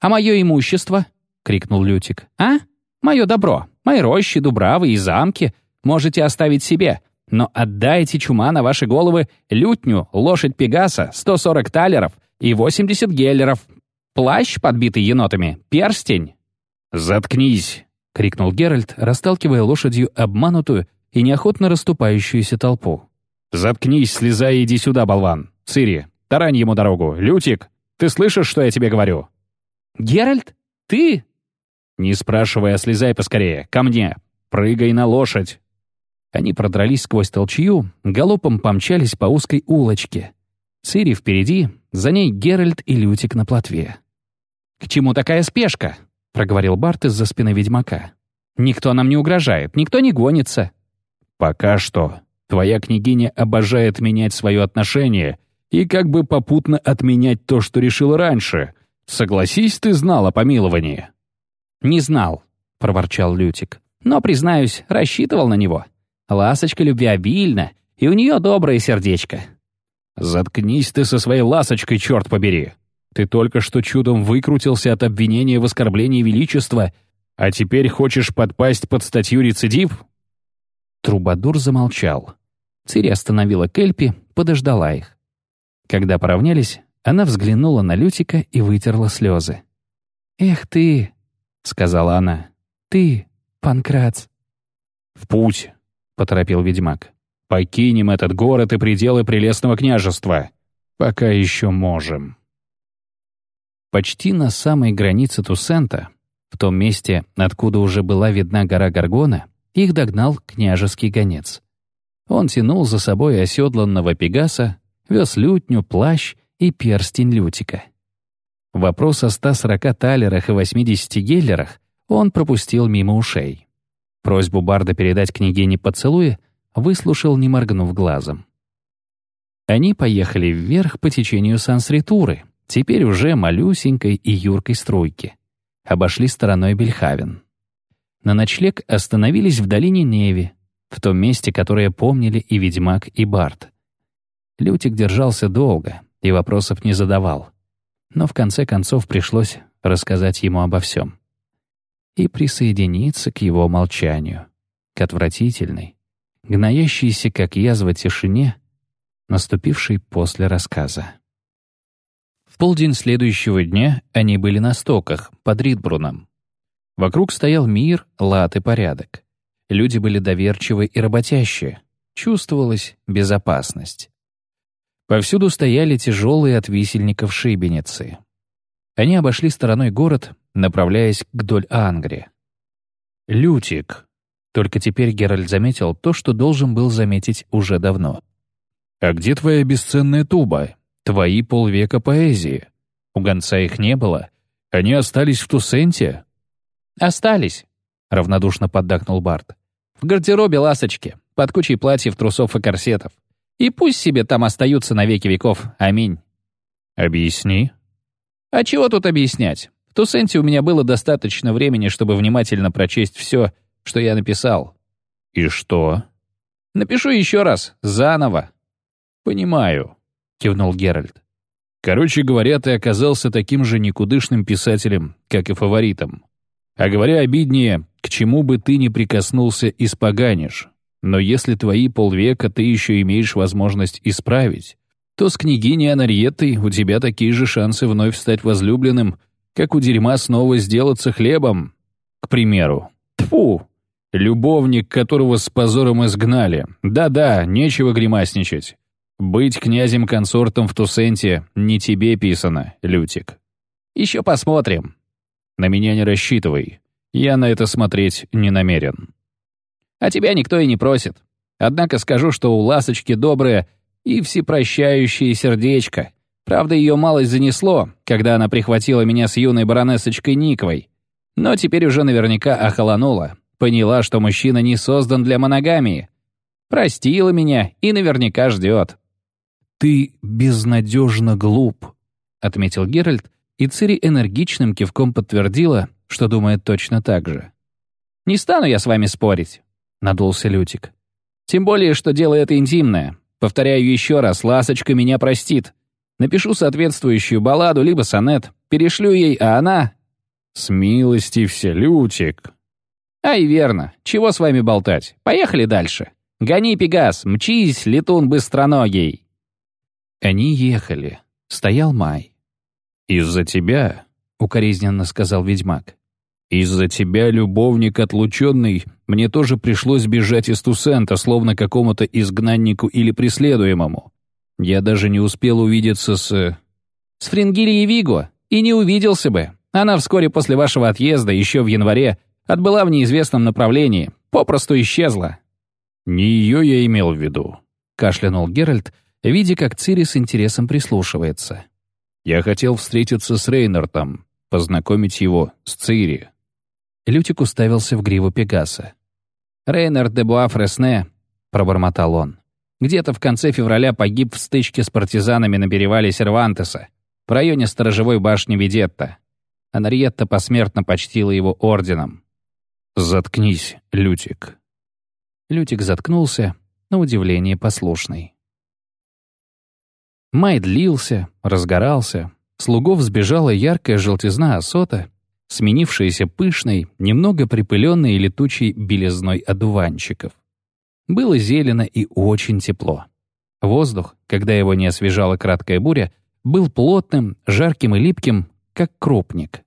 «А мое имущество?» крикнул Лютик. «А? Мое добро, мои рощи, дубравы и замки можете оставить себе, но отдайте чума на ваши головы лютню, лошадь Пегаса, 140 талеров и 80 геллеров, плащ, подбитый енотами, перстень». «Заткнись!» — крикнул Геральт, расталкивая лошадью обманутую и неохотно расступающуюся толпу. «Заткнись, слезай и иди сюда, болван! Цири, тарань ему дорогу! Лютик, ты слышишь, что я тебе говорю?» «Геральт? Ты?» «Не спрашивай, а слезай поскорее. Ко мне. Прыгай на лошадь». Они продрались сквозь толчью, галопом помчались по узкой улочке. Цири впереди, за ней Геральт и Лютик на плотве. «К чему такая спешка?» — проговорил Барт из-за спины ведьмака. «Никто нам не угрожает, никто не гонится». «Пока что. Твоя княгиня обожает менять свое отношение и как бы попутно отменять то, что решила раньше. Согласись, ты знал о помиловании». «Не знал», — проворчал Лютик. «Но, признаюсь, рассчитывал на него. Ласочка любвеобильна, и у нее доброе сердечко». «Заткнись ты со своей ласочкой, черт побери! Ты только что чудом выкрутился от обвинения в оскорблении величества, а теперь хочешь подпасть под статью рецидив?» Трубадур замолчал. Цири остановила Кельпи, подождала их. Когда поравнялись, она взглянула на Лютика и вытерла слезы. «Эх ты, — сказала она. «Ты, Панкрац». «В путь», — поторопил ведьмак. «Покинем этот город и пределы прелестного княжества. Пока еще можем». Почти на самой границе Тусента, в том месте, откуда уже была видна гора Гаргона, их догнал княжеский гонец. Он тянул за собой оседланного Пегаса, вез лютню, плащ и перстень Лютика. Вопрос о 140 талерах и 80 геллерах он пропустил мимо ушей. Просьбу Барда передать княгине поцелуи выслушал, не моргнув глазом. Они поехали вверх по течению Сансритуры, теперь уже малюсенькой и юркой струйки. Обошли стороной Бельхавен. На ночлег остановились в долине Неви, в том месте, которое помнили и Ведьмак, и Барт. Лютик держался долго и вопросов не задавал. Но в конце концов пришлось рассказать ему обо всем. И присоединиться к его молчанию, к отвратительной, гноящейся, как язва тишине, наступившей после рассказа. В полдень следующего дня они были на стоках, под Ридбруном. Вокруг стоял мир, лад и порядок. Люди были доверчивы и работящие. Чувствовалась безопасность. Повсюду стояли тяжелые от висельников шибеницы. Они обошли стороной город, направляясь к доль Ангри. «Лютик», только теперь Геральт заметил то, что должен был заметить уже давно. «А где твоя бесценная туба? Твои полвека поэзии? У гонца их не было. Они остались в Тусенте?» «Остались», — равнодушно поддакнул Барт. «В гардеробе ласочки, под кучей платьев, трусов и корсетов. И пусть себе там остаются на веки веков. Аминь». «Объясни». «А чего тут объяснять? В Тусенте у меня было достаточно времени, чтобы внимательно прочесть все, что я написал». «И что?» «Напишу еще раз, заново». «Понимаю», — кивнул Геральт. «Короче говоря, ты оказался таким же никудышным писателем, как и фаворитом. А говоря обиднее, к чему бы ты ни прикоснулся, испоганишь. Но если твои полвека ты еще имеешь возможность исправить, то с княгиней Анарьеттой у тебя такие же шансы вновь стать возлюбленным, как у дерьма снова сделаться хлебом. К примеру. Тфу, Любовник, которого с позором изгнали. Да-да, нечего гримасничать. Быть князем-консортом в Тусенте не тебе писано, Лютик. Еще посмотрим. На меня не рассчитывай. Я на это смотреть не намерен. А тебя никто и не просит. Однако скажу, что у Ласочки доброе и всепрощающее сердечко. Правда, ее малость занесло, когда она прихватила меня с юной баронессочкой Никвой. Но теперь уже наверняка охолонула. Поняла, что мужчина не создан для моногамии. Простила меня и наверняка ждет. «Ты безнадежно глуп», — отметил Геральт, и Цири энергичным кивком подтвердила, что думает точно так же. «Не стану я с вами спорить», — надулся Лютик. «Тем более, что дело это интимное. Повторяю еще раз, Ласочка меня простит. Напишу соответствующую балладу либо сонет, перешлю ей, а она...» «С милости все, Лютик». «Ай, верно. Чего с вами болтать? Поехали дальше. Гони, Пегас, мчись, летун быстроногий». Они ехали. Стоял май. «Из-за тебя», — укоризненно сказал ведьмак, «из-за тебя, любовник отлученный, мне тоже пришлось бежать из Тусента, словно какому-то изгнаннику или преследуемому. Я даже не успел увидеться с...» «С Фрингилией Виго, и не увиделся бы. Она вскоре после вашего отъезда, еще в январе, отбыла в неизвестном направлении, попросту исчезла». «Не ее я имел в виду», — кашлянул Геральт, — видя, как Цири с интересом прислушивается. «Я хотел встретиться с Рейнартом, познакомить его с Цири». Лютик уставился в гриву Пегаса. «Рейнард де Буа-Фресне», — пробормотал он. «Где-то в конце февраля погиб в стычке с партизанами на перевале Сервантеса, в районе сторожевой башни Видетта. Анриетта посмертно почтила его орденом». «Заткнись, Лютик». Лютик заткнулся, на удивление послушный. Май длился, разгорался. Слугов сбежала яркая желтизна осота, сменившаяся пышной, немного припыленной и летучей белизной одуванчиков. Было зелено и очень тепло. Воздух, когда его не освежала краткая буря, был плотным, жарким и липким, как крупник.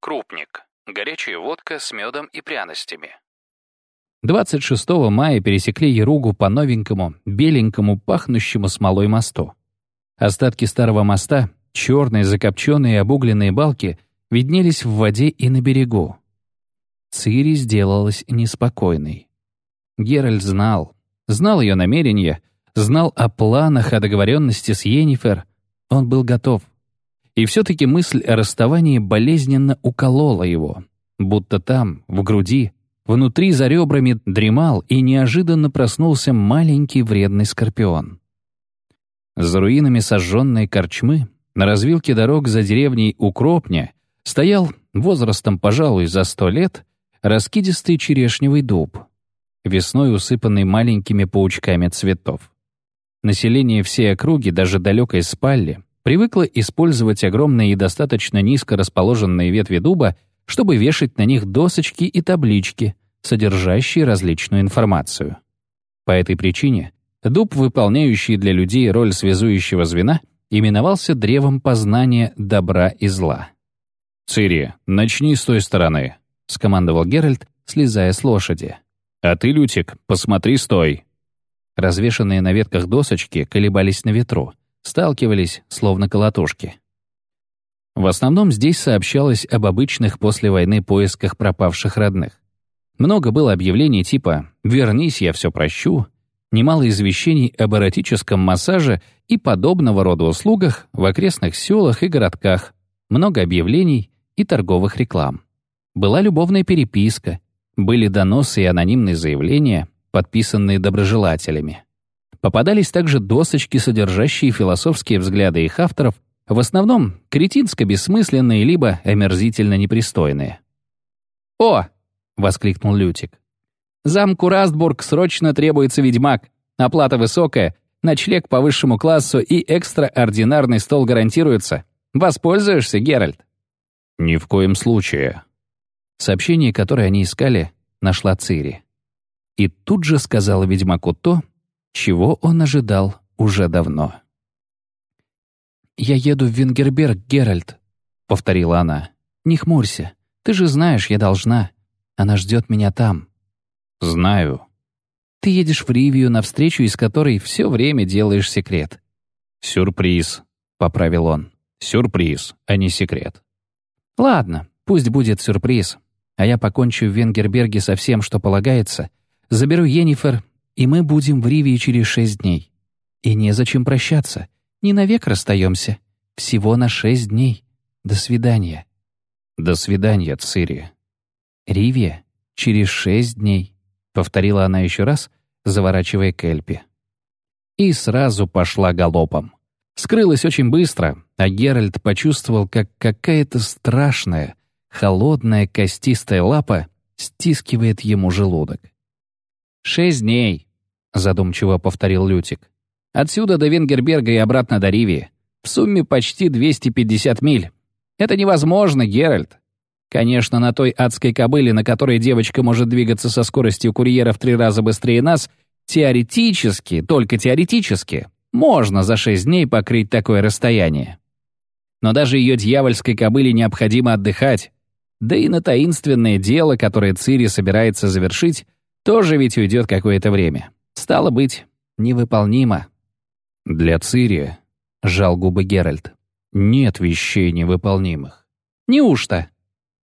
Крупник — горячая водка с медом и пряностями. 26 мая пересекли Яругу по новенькому, беленькому, пахнущему смолой мосту. Остатки старого моста, черные, закопченные и обугленные балки, виднелись в воде и на берегу. Цири сделалась неспокойной. Геральт знал, знал ее намерения, знал о планах, о договоренности с Йеннифер. Он был готов. И все-таки мысль о расставании болезненно уколола его, будто там, в груди, Внутри за ребрами дремал и неожиданно проснулся маленький вредный скорпион. За руинами сожженной корчмы на развилке дорог за деревней Укропня стоял, возрастом, пожалуй, за сто лет, раскидистый черешневый дуб, весной усыпанный маленькими паучками цветов. Население всей округи, даже далекой спалли, привыкло использовать огромные и достаточно низко расположенные ветви дуба, чтобы вешать на них досочки и таблички, содержащие различную информацию. По этой причине дуб, выполняющий для людей роль связующего звена, именовался древом познания добра и зла. «Цири, начни с той стороны», — скомандовал Геральт, слезая с лошади. «А ты, Лютик, посмотри стой». Развешанные на ветках досочки колебались на ветру, сталкивались, словно колотушки. В основном здесь сообщалось об обычных после войны поисках пропавших родных. Много было объявлений типа «Вернись, я все прощу», немало извещений об эротическом массаже и подобного рода услугах в окрестных селах и городках, много объявлений и торговых реклам. Была любовная переписка, были доносы и анонимные заявления, подписанные доброжелателями. Попадались также досочки, содержащие философские взгляды их авторов, в основном кретинско-бессмысленные либо омерзительно непристойные. «О!» — воскликнул Лютик. «Замку Растбург срочно требуется ведьмак. Оплата высокая, ночлег по высшему классу и экстраординарный стол гарантируются. Воспользуешься, Геральт?» «Ни в коем случае». Сообщение, которое они искали, нашла Цири. И тут же сказала ведьмаку то, чего он ожидал уже давно. «Я еду в Венгерберг, Геральт», — повторила она. «Не хмурься. Ты же знаешь, я должна. Она ждет меня там». «Знаю». «Ты едешь в Ривию на встречу, из которой все время делаешь секрет». «Сюрприз», — поправил он. «Сюрприз, а не секрет». «Ладно, пусть будет сюрприз. А я покончу в Венгерберге со всем, что полагается, заберу Йеннифер и мы будем в Ривии через шесть дней. И незачем прощаться. Не навек расстаемся. Всего на шесть дней. До свидания. До свидания, Цири. Ривия через шесть дней, повторила она еще раз, заворачивая к Эльпе. И сразу пошла галопом. Скрылась очень быстро, а Геральт почувствовал, как какая-то страшная, холодная костистая лапа стискивает ему желудок. «Шесть дней», — задумчиво повторил Лютик. «Отсюда до Венгерберга и обратно до Ривии. В сумме почти 250 миль. Это невозможно, Геральт. Конечно, на той адской кобыле, на которой девочка может двигаться со скоростью курьера в три раза быстрее нас, теоретически, только теоретически, можно за шесть дней покрыть такое расстояние. Но даже ее дьявольской кобыле необходимо отдыхать. Да и на таинственное дело, которое Цири собирается завершить, тоже ведь уйдет какое-то время. Стало быть, невыполнимо. Для Цири, жал губы Геральт, нет вещей невыполнимых. Неужто?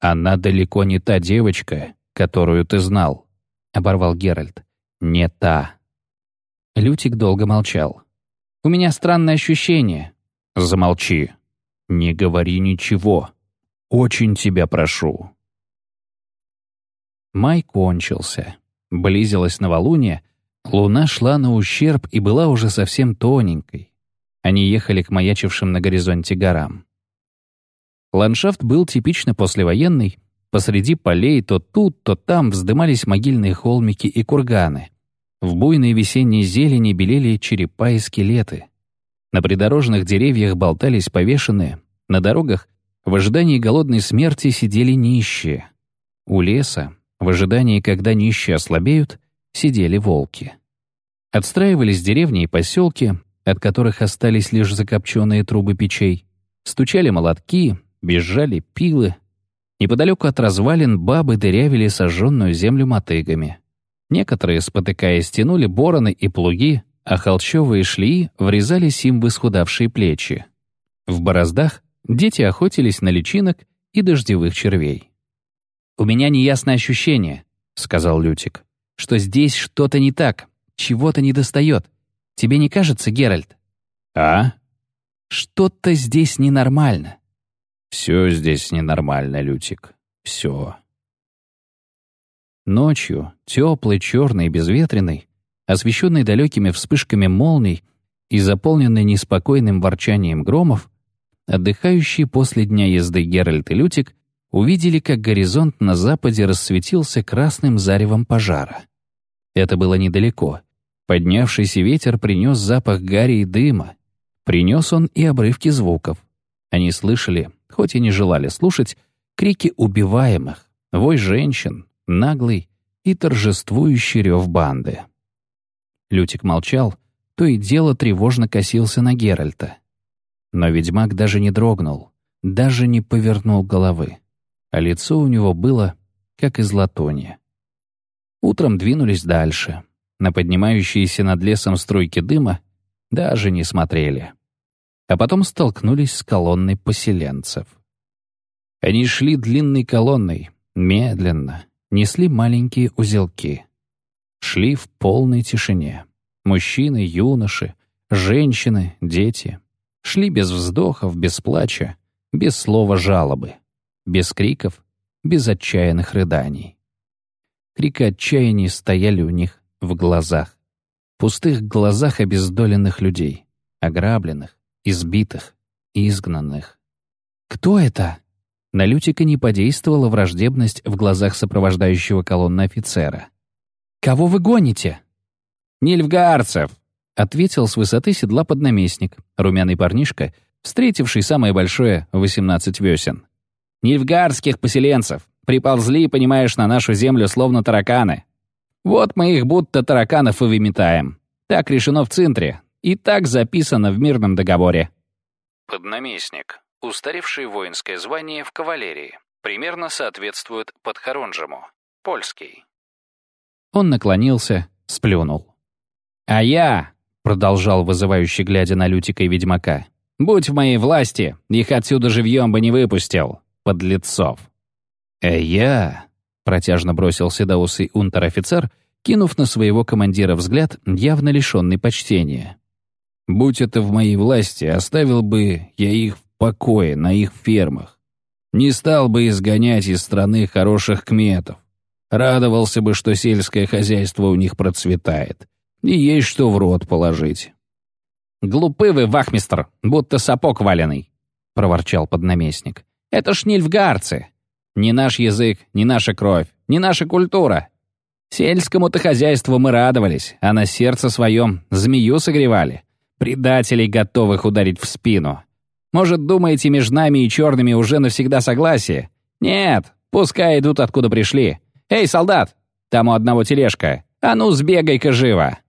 Она далеко не та девочка, которую ты знал, оборвал Геральт. Не та. Лютик долго молчал. У меня странное ощущение. Замолчи. Не говори ничего. Очень тебя прошу. Май кончился. Близилась новолуние, луна шла на ущерб и была уже совсем тоненькой. Они ехали к маячившим на горизонте горам. Ландшафт был типично послевоенный, посреди полей то тут, то там вздымались могильные холмики и курганы. В буйной весенней зелени белели черепа и скелеты. На придорожных деревьях болтались повешенные, на дорогах в ожидании голодной смерти сидели нищие. У леса, в ожидании, когда нищие ослабеют, сидели волки. Отстраивались деревни и поселки, от которых остались лишь закопченные трубы печей. Стучали молотки, бежали пилы. Неподалеку от развалин бабы дырявили сожженную землю мотыгами. Некоторые, спотыкаясь, тянули бороны и плуги, а холщовые шлии врезались им в исхудавшие плечи. В бороздах дети охотились на личинок и дождевых червей. «У меня неясное ощущение», — сказал Лютик, «что здесь что-то не так, чего-то недостает. Тебе не кажется, Геральт?» «А?» «Что-то здесь ненормально». «Все здесь ненормально, Лютик. Все». Ночью, теплый, черный безветренный, освещенный далекими вспышками молний и заполненный неспокойным ворчанием громов, отдыхающие после дня езды Геральт и Лютик увидели, как горизонт на западе рассветился красным заревом пожара. Это было недалеко. Поднявшийся ветер принес запах гари и дыма. Принес он и обрывки звуков. Они слышали, хоть и не желали слушать, крики убиваемых, вой женщин, наглый и торжествующий рев банды. Лютик молчал, то и дело тревожно косился на Геральта. Но ведьмак даже не дрогнул, даже не повернул головы а лицо у него было, как из латуни. Утром двинулись дальше. На поднимающиеся над лесом струйки дыма даже не смотрели. А потом столкнулись с колонной поселенцев. Они шли длинной колонной, медленно, несли маленькие узелки. Шли в полной тишине. Мужчины, юноши, женщины, дети. Шли без вздохов, без плача, без слова жалобы без криков, без отчаянных рыданий. Крики отчаяния стояли у них в глазах, пустых глазах обездоленных людей, ограбленных, избитых, изгнанных. «Кто это?» На Лютика не подействовала враждебность в глазах сопровождающего колонны офицера. «Кого вы гоните?» «Нильфгаарцев!» — ответил с высоты седла поднаместник, румяный парнишка, встретивший самое большое — 18 весен. Нильфгардских поселенцев. Приползли, понимаешь, на нашу землю словно тараканы. Вот мы их будто тараканов и выметаем. Так решено в центре. И так записано в мирном договоре. Поднаместник. Устаревшее воинское звание в кавалерии. Примерно соответствует подхоронжему. Польский. Он наклонился, сплюнул. «А я», — продолжал вызывающе глядя на Лютика и Ведьмака, «будь в моей власти, их отсюда живьем бы не выпустил подлецов. «Э, я...» — протяжно бросил седоусый унтер-офицер, кинув на своего командира взгляд, явно лишенный почтения. «Будь это в моей власти, оставил бы я их в покое на их фермах. Не стал бы изгонять из страны хороших кметов. Радовался бы, что сельское хозяйство у них процветает. И есть что в рот положить». «Глупы вы, вахмистр, будто сапог валеный», — проворчал поднаместник. Это ж нильфгарцы. Не наш язык, не наша кровь, не наша культура. Сельскому-то хозяйству мы радовались, а на сердце своем змею согревали. Предателей, готовых ударить в спину. Может, думаете, между нами и черными уже навсегда согласие? Нет, пускай идут, откуда пришли. Эй, солдат, там у одного тележка. А ну, сбегай-ка живо.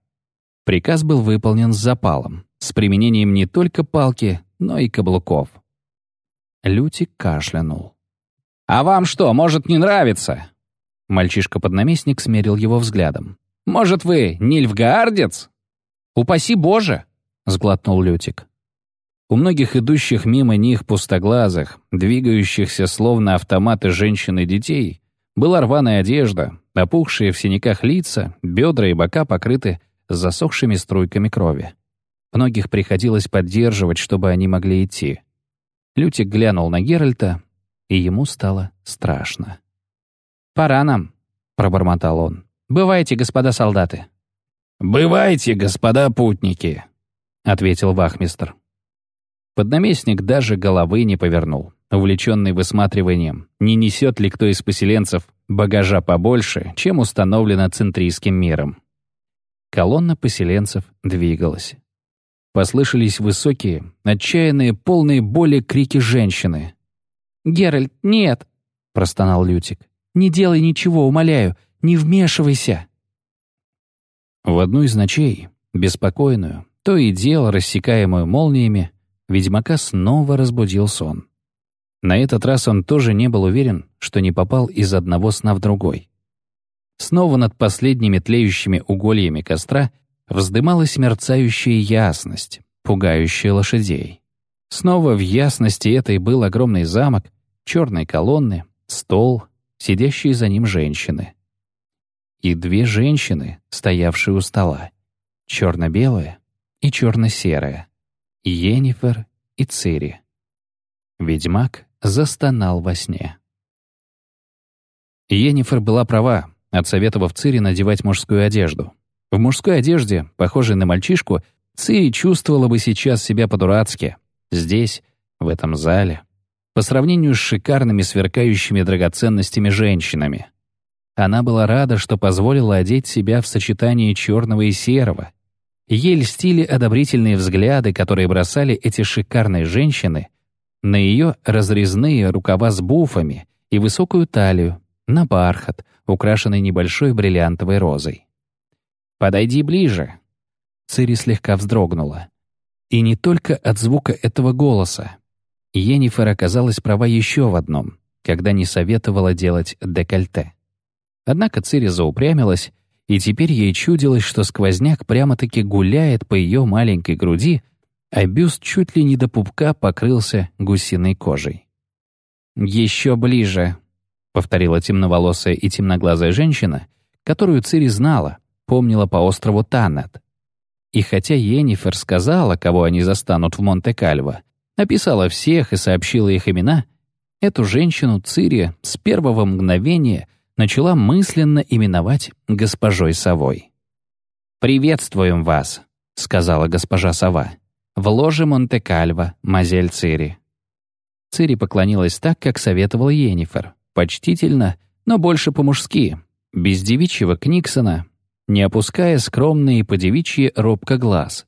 Приказ был выполнен с запалом, с применением не только палки, но и каблуков. Лютик кашлянул. «А вам что, может, не нравится?» Мальчишка-поднаместник смерил его взглядом. «Может, вы нильфгаардец?» «Упаси Боже!» — сглотнул Лютик. У многих идущих мимо них пустоглазых, двигающихся словно автоматы женщин и детей, была рваная одежда, опухшие в синяках лица, бедра и бока покрыты засохшими струйками крови. Многих приходилось поддерживать, чтобы они могли идти. Лютик глянул на Геральта, и ему стало страшно. «Пора нам», — пробормотал он. «Бывайте, господа солдаты». «Бывайте, господа путники», — ответил вахмистр. Поднаместник даже головы не повернул, увлеченный высматриванием, не несет ли кто из поселенцев багажа побольше, чем установлено центрийским миром. Колонна поселенцев двигалась. Послышались высокие, отчаянные, полные боли крики женщины. «Геральт, нет!» — простонал Лютик. «Не делай ничего, умоляю, не вмешивайся!» В одну из ночей, беспокойную, то и дело рассекаемую молниями, ведьмака снова разбудил сон. На этот раз он тоже не был уверен, что не попал из одного сна в другой. Снова над последними тлеющими угольями костра вздымалась мерцающая ясность, пугающая лошадей. Снова в ясности этой был огромный замок, черные колонны, стол, сидящие за ним женщины. И две женщины, стоявшие у стола. Черно-белая и черно-серая. Йеннифер и Цири. Ведьмак застонал во сне. Йеннифер была права, отсоветовав Цири надевать мужскую одежду. В мужской одежде, похожей на мальчишку, Цири чувствовала бы сейчас себя по-дурацки. Здесь, в этом зале. По сравнению с шикарными сверкающими драгоценностями женщинами. Она была рада, что позволила одеть себя в сочетании черного и серого. Ей льстили одобрительные взгляды, которые бросали эти шикарные женщины на ее разрезные рукава с буфами и высокую талию, на бархат, украшенный небольшой бриллиантовой розой. «Подойди ближе». Цири слегка вздрогнула. И не только от звука этого голоса. Енифер оказалась права еще в одном, когда не советовала делать декольте. Однако Цири заупрямилась, и теперь ей чудилось, что сквозняк прямо-таки гуляет по ее маленькой груди, а бюст чуть ли не до пупка покрылся гусиной кожей. «Еще ближе», — повторила темноволосая и темноглазая женщина, которую Цири знала, помнила по острову Таннет. И хотя Йеннифер сказала, кого они застанут в Монте-Кальво, описала всех и сообщила их имена, эту женщину Цири с первого мгновения начала мысленно именовать госпожой Совой. «Приветствуем вас», — сказала госпожа Сова. «В ложе Монте-Кальво, мазель Цири». Цири поклонилась так, как советовал Йеннифер, почтительно, но больше по-мужски, без девичьего Книксона, не опуская скромные по-девичьи робко глаз.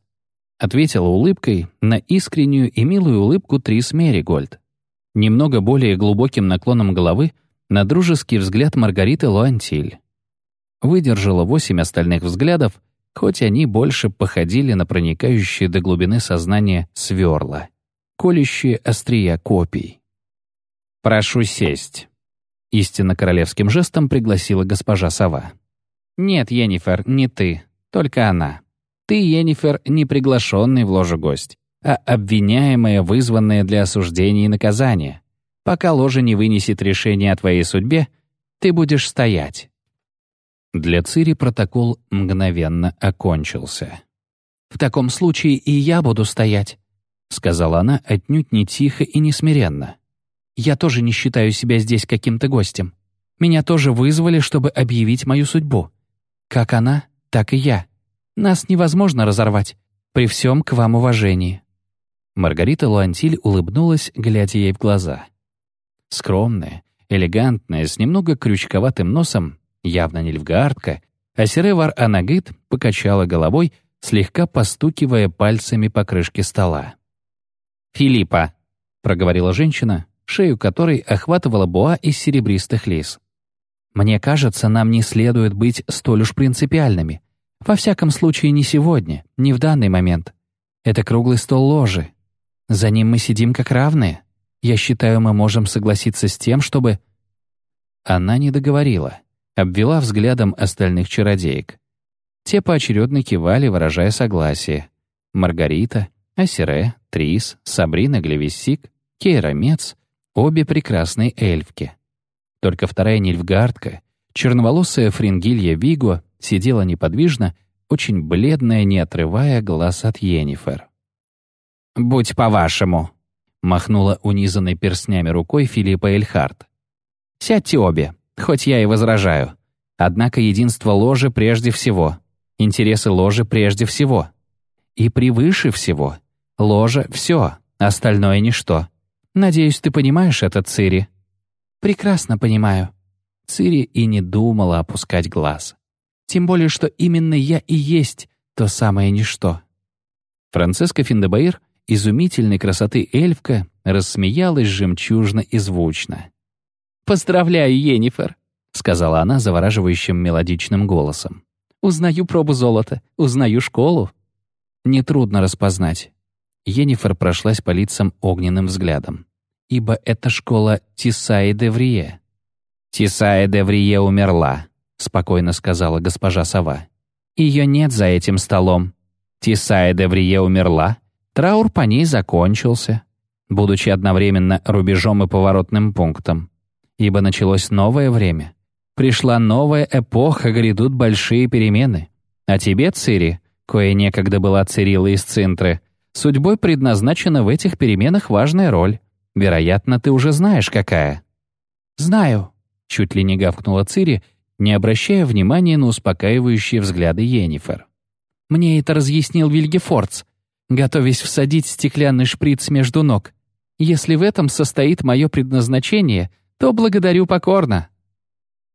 Ответила улыбкой на искреннюю и милую улыбку Трис Меригольд. Немного более глубоким наклоном головы на дружеский взгляд Маргариты Луантиль. Выдержала восемь остальных взглядов, хоть они больше походили на проникающие до глубины сознания сверла, колющие острия копий. «Прошу сесть», — истинно королевским жестом пригласила госпожа Сова. «Нет, Енифер, не ты, только она. Ты, Енифер, не приглашенный в ложу гость, а обвиняемая, вызванная для осуждения и наказания. Пока ложа не вынесет решение о твоей судьбе, ты будешь стоять». Для Цири протокол мгновенно окончился. «В таком случае и я буду стоять», — сказала она отнюдь не тихо и не смиренно. «Я тоже не считаю себя здесь каким-то гостем. Меня тоже вызвали, чтобы объявить мою судьбу. Как она, так и я. Нас невозможно разорвать, при всем к вам уважении». Маргарита Луантиль улыбнулась, глядя ей в глаза. Скромная, элегантная, с немного крючковатым носом, явно не львгаардка, а Серевар Анагит покачала головой, слегка постукивая пальцами по крышке стола. «Филиппа», — проговорила женщина, шею которой охватывала буа из серебристых лис. Мне кажется, нам не следует быть столь уж принципиальными. Во всяком случае, не сегодня, не в данный момент. Это круглый стол ложи. За ним мы сидим как равные. Я считаю, мы можем согласиться с тем, чтобы...» Она не договорила, обвела взглядом остальных чародеек. Те поочередно кивали, выражая согласие. Маргарита, Асире, Трис, Сабрина Глевиссик, Кейра Мец — обе прекрасные эльфки. Только вторая нильфгардка, черноволосая фрингилья Виго, сидела неподвижно, очень бледная, не отрывая глаз от Йеннифер. «Будь по-вашему», — махнула унизанной перстнями рукой Филиппа Эльхарт. «Сядьте обе, хоть я и возражаю. Однако единство ложи прежде всего, интересы ложи прежде всего. И превыше всего. Ложа — все, остальное — ничто. Надеюсь, ты понимаешь это, Цири?» «Прекрасно понимаю». Цири и не думала опускать глаз. Тем более, что именно я и есть то самое ничто. Францеска Финдебаир, изумительной красоты эльфка, рассмеялась жемчужно и звучно. «Поздравляю, Енифер», — сказала она завораживающим мелодичным голосом. «Узнаю пробу золота, узнаю школу». Нетрудно распознать. Енифер прошлась по лицам огненным взглядом ибо это школа Тисаи де Врие». «Тисаи де Врие умерла», — спокойно сказала госпожа Сова. «Ее нет за этим столом. Тисаи де Врие умерла, траур по ней закончился, будучи одновременно рубежом и поворотным пунктом. Ибо началось новое время. Пришла новая эпоха, грядут большие перемены. А тебе, Цири, кое некогда была Цирилла из Цинтры, судьбой предназначена в этих переменах важная роль. Вероятно, ты уже знаешь, какая». «Знаю», — чуть ли не гавкнула Цири, не обращая внимания на успокаивающие взгляды Йеннифер. «Мне это разъяснил Вильгефордс, готовясь всадить стеклянный шприц между ног. Если в этом состоит мое предназначение, то благодарю покорно».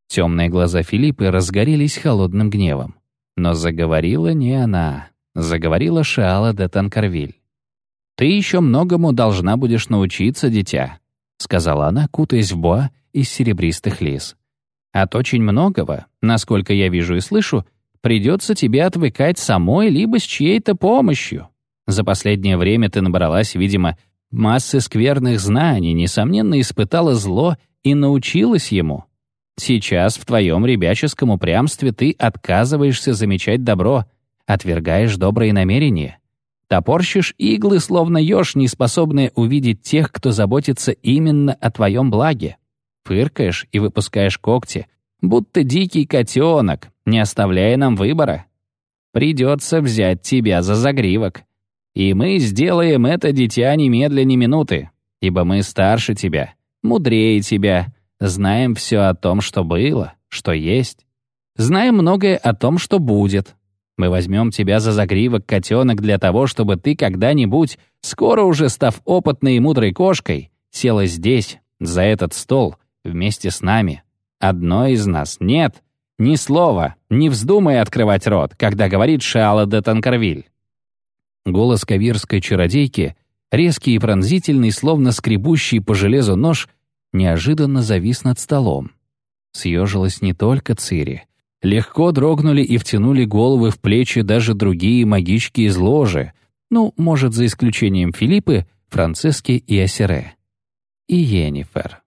Темные глаза Филиппы разгорелись холодным гневом. Но заговорила не она. Заговорила Шаала де Танкарвиль. «Ты еще многому должна будешь научиться, дитя», — сказала она, кутаясь в боа из серебристых лис. «От очень многого, насколько я вижу и слышу, придется тебе отвыкать самой либо с чьей-то помощью. За последнее время ты набралась, видимо, массы скверных знаний, несомненно, испытала зло и научилась ему. Сейчас в твоем ребяческом упрямстве ты отказываешься замечать добро, отвергаешь добрые намерения. Топорщишь иглы, словно еж, не способные увидеть тех, кто заботится именно о твоем благе. Фыркаешь и выпускаешь когти, будто дикий котенок, не оставляя нам выбора. Придется взять тебя за загривок. И мы сделаем это, дитя, немедля ни минуты, ибо мы старше тебя, мудрее тебя, знаем все о том, что было, что есть. Знаем многое о том, что будет. Мы возьмем тебя за загривок, котенок, для того, чтобы ты когда-нибудь, скоро уже став опытной и мудрой кошкой, села здесь, за этот стол, вместе с нами. Одной из нас нет. Ни слова, не вздумай открывать рот, когда говорит Шиала де Танкарвиль. Голос кавирской чародейки, резкий и пронзительный, словно скребущий по железу нож, неожиданно завис над столом. Съежилась не только Цири. Легко дрогнули и втянули головы в плечи даже другие магички из ложи, ну, может, за исключением Филиппы, Франциски и Асере. И Йеннифер.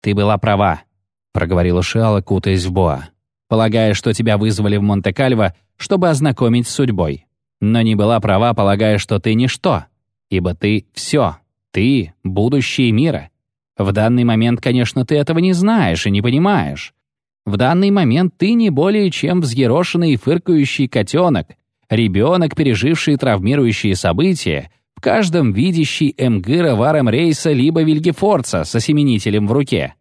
«Ты была права», — проговорила Шиала, кутаясь в боа, «полагая, что тебя вызвали в Монте-Кальво, чтобы ознакомить с судьбой но не была права, полагая, что ты ничто, ибо ты — все, ты — будущее мира. В данный момент, конечно, ты этого не знаешь и не понимаешь. В данный момент ты не более чем взъерошенный и фыркающий котенок, ребенок, переживший травмирующие события, в каждом видящий Эмгыра Варем Рейса либо Вильгефорца с осеменителем в руке.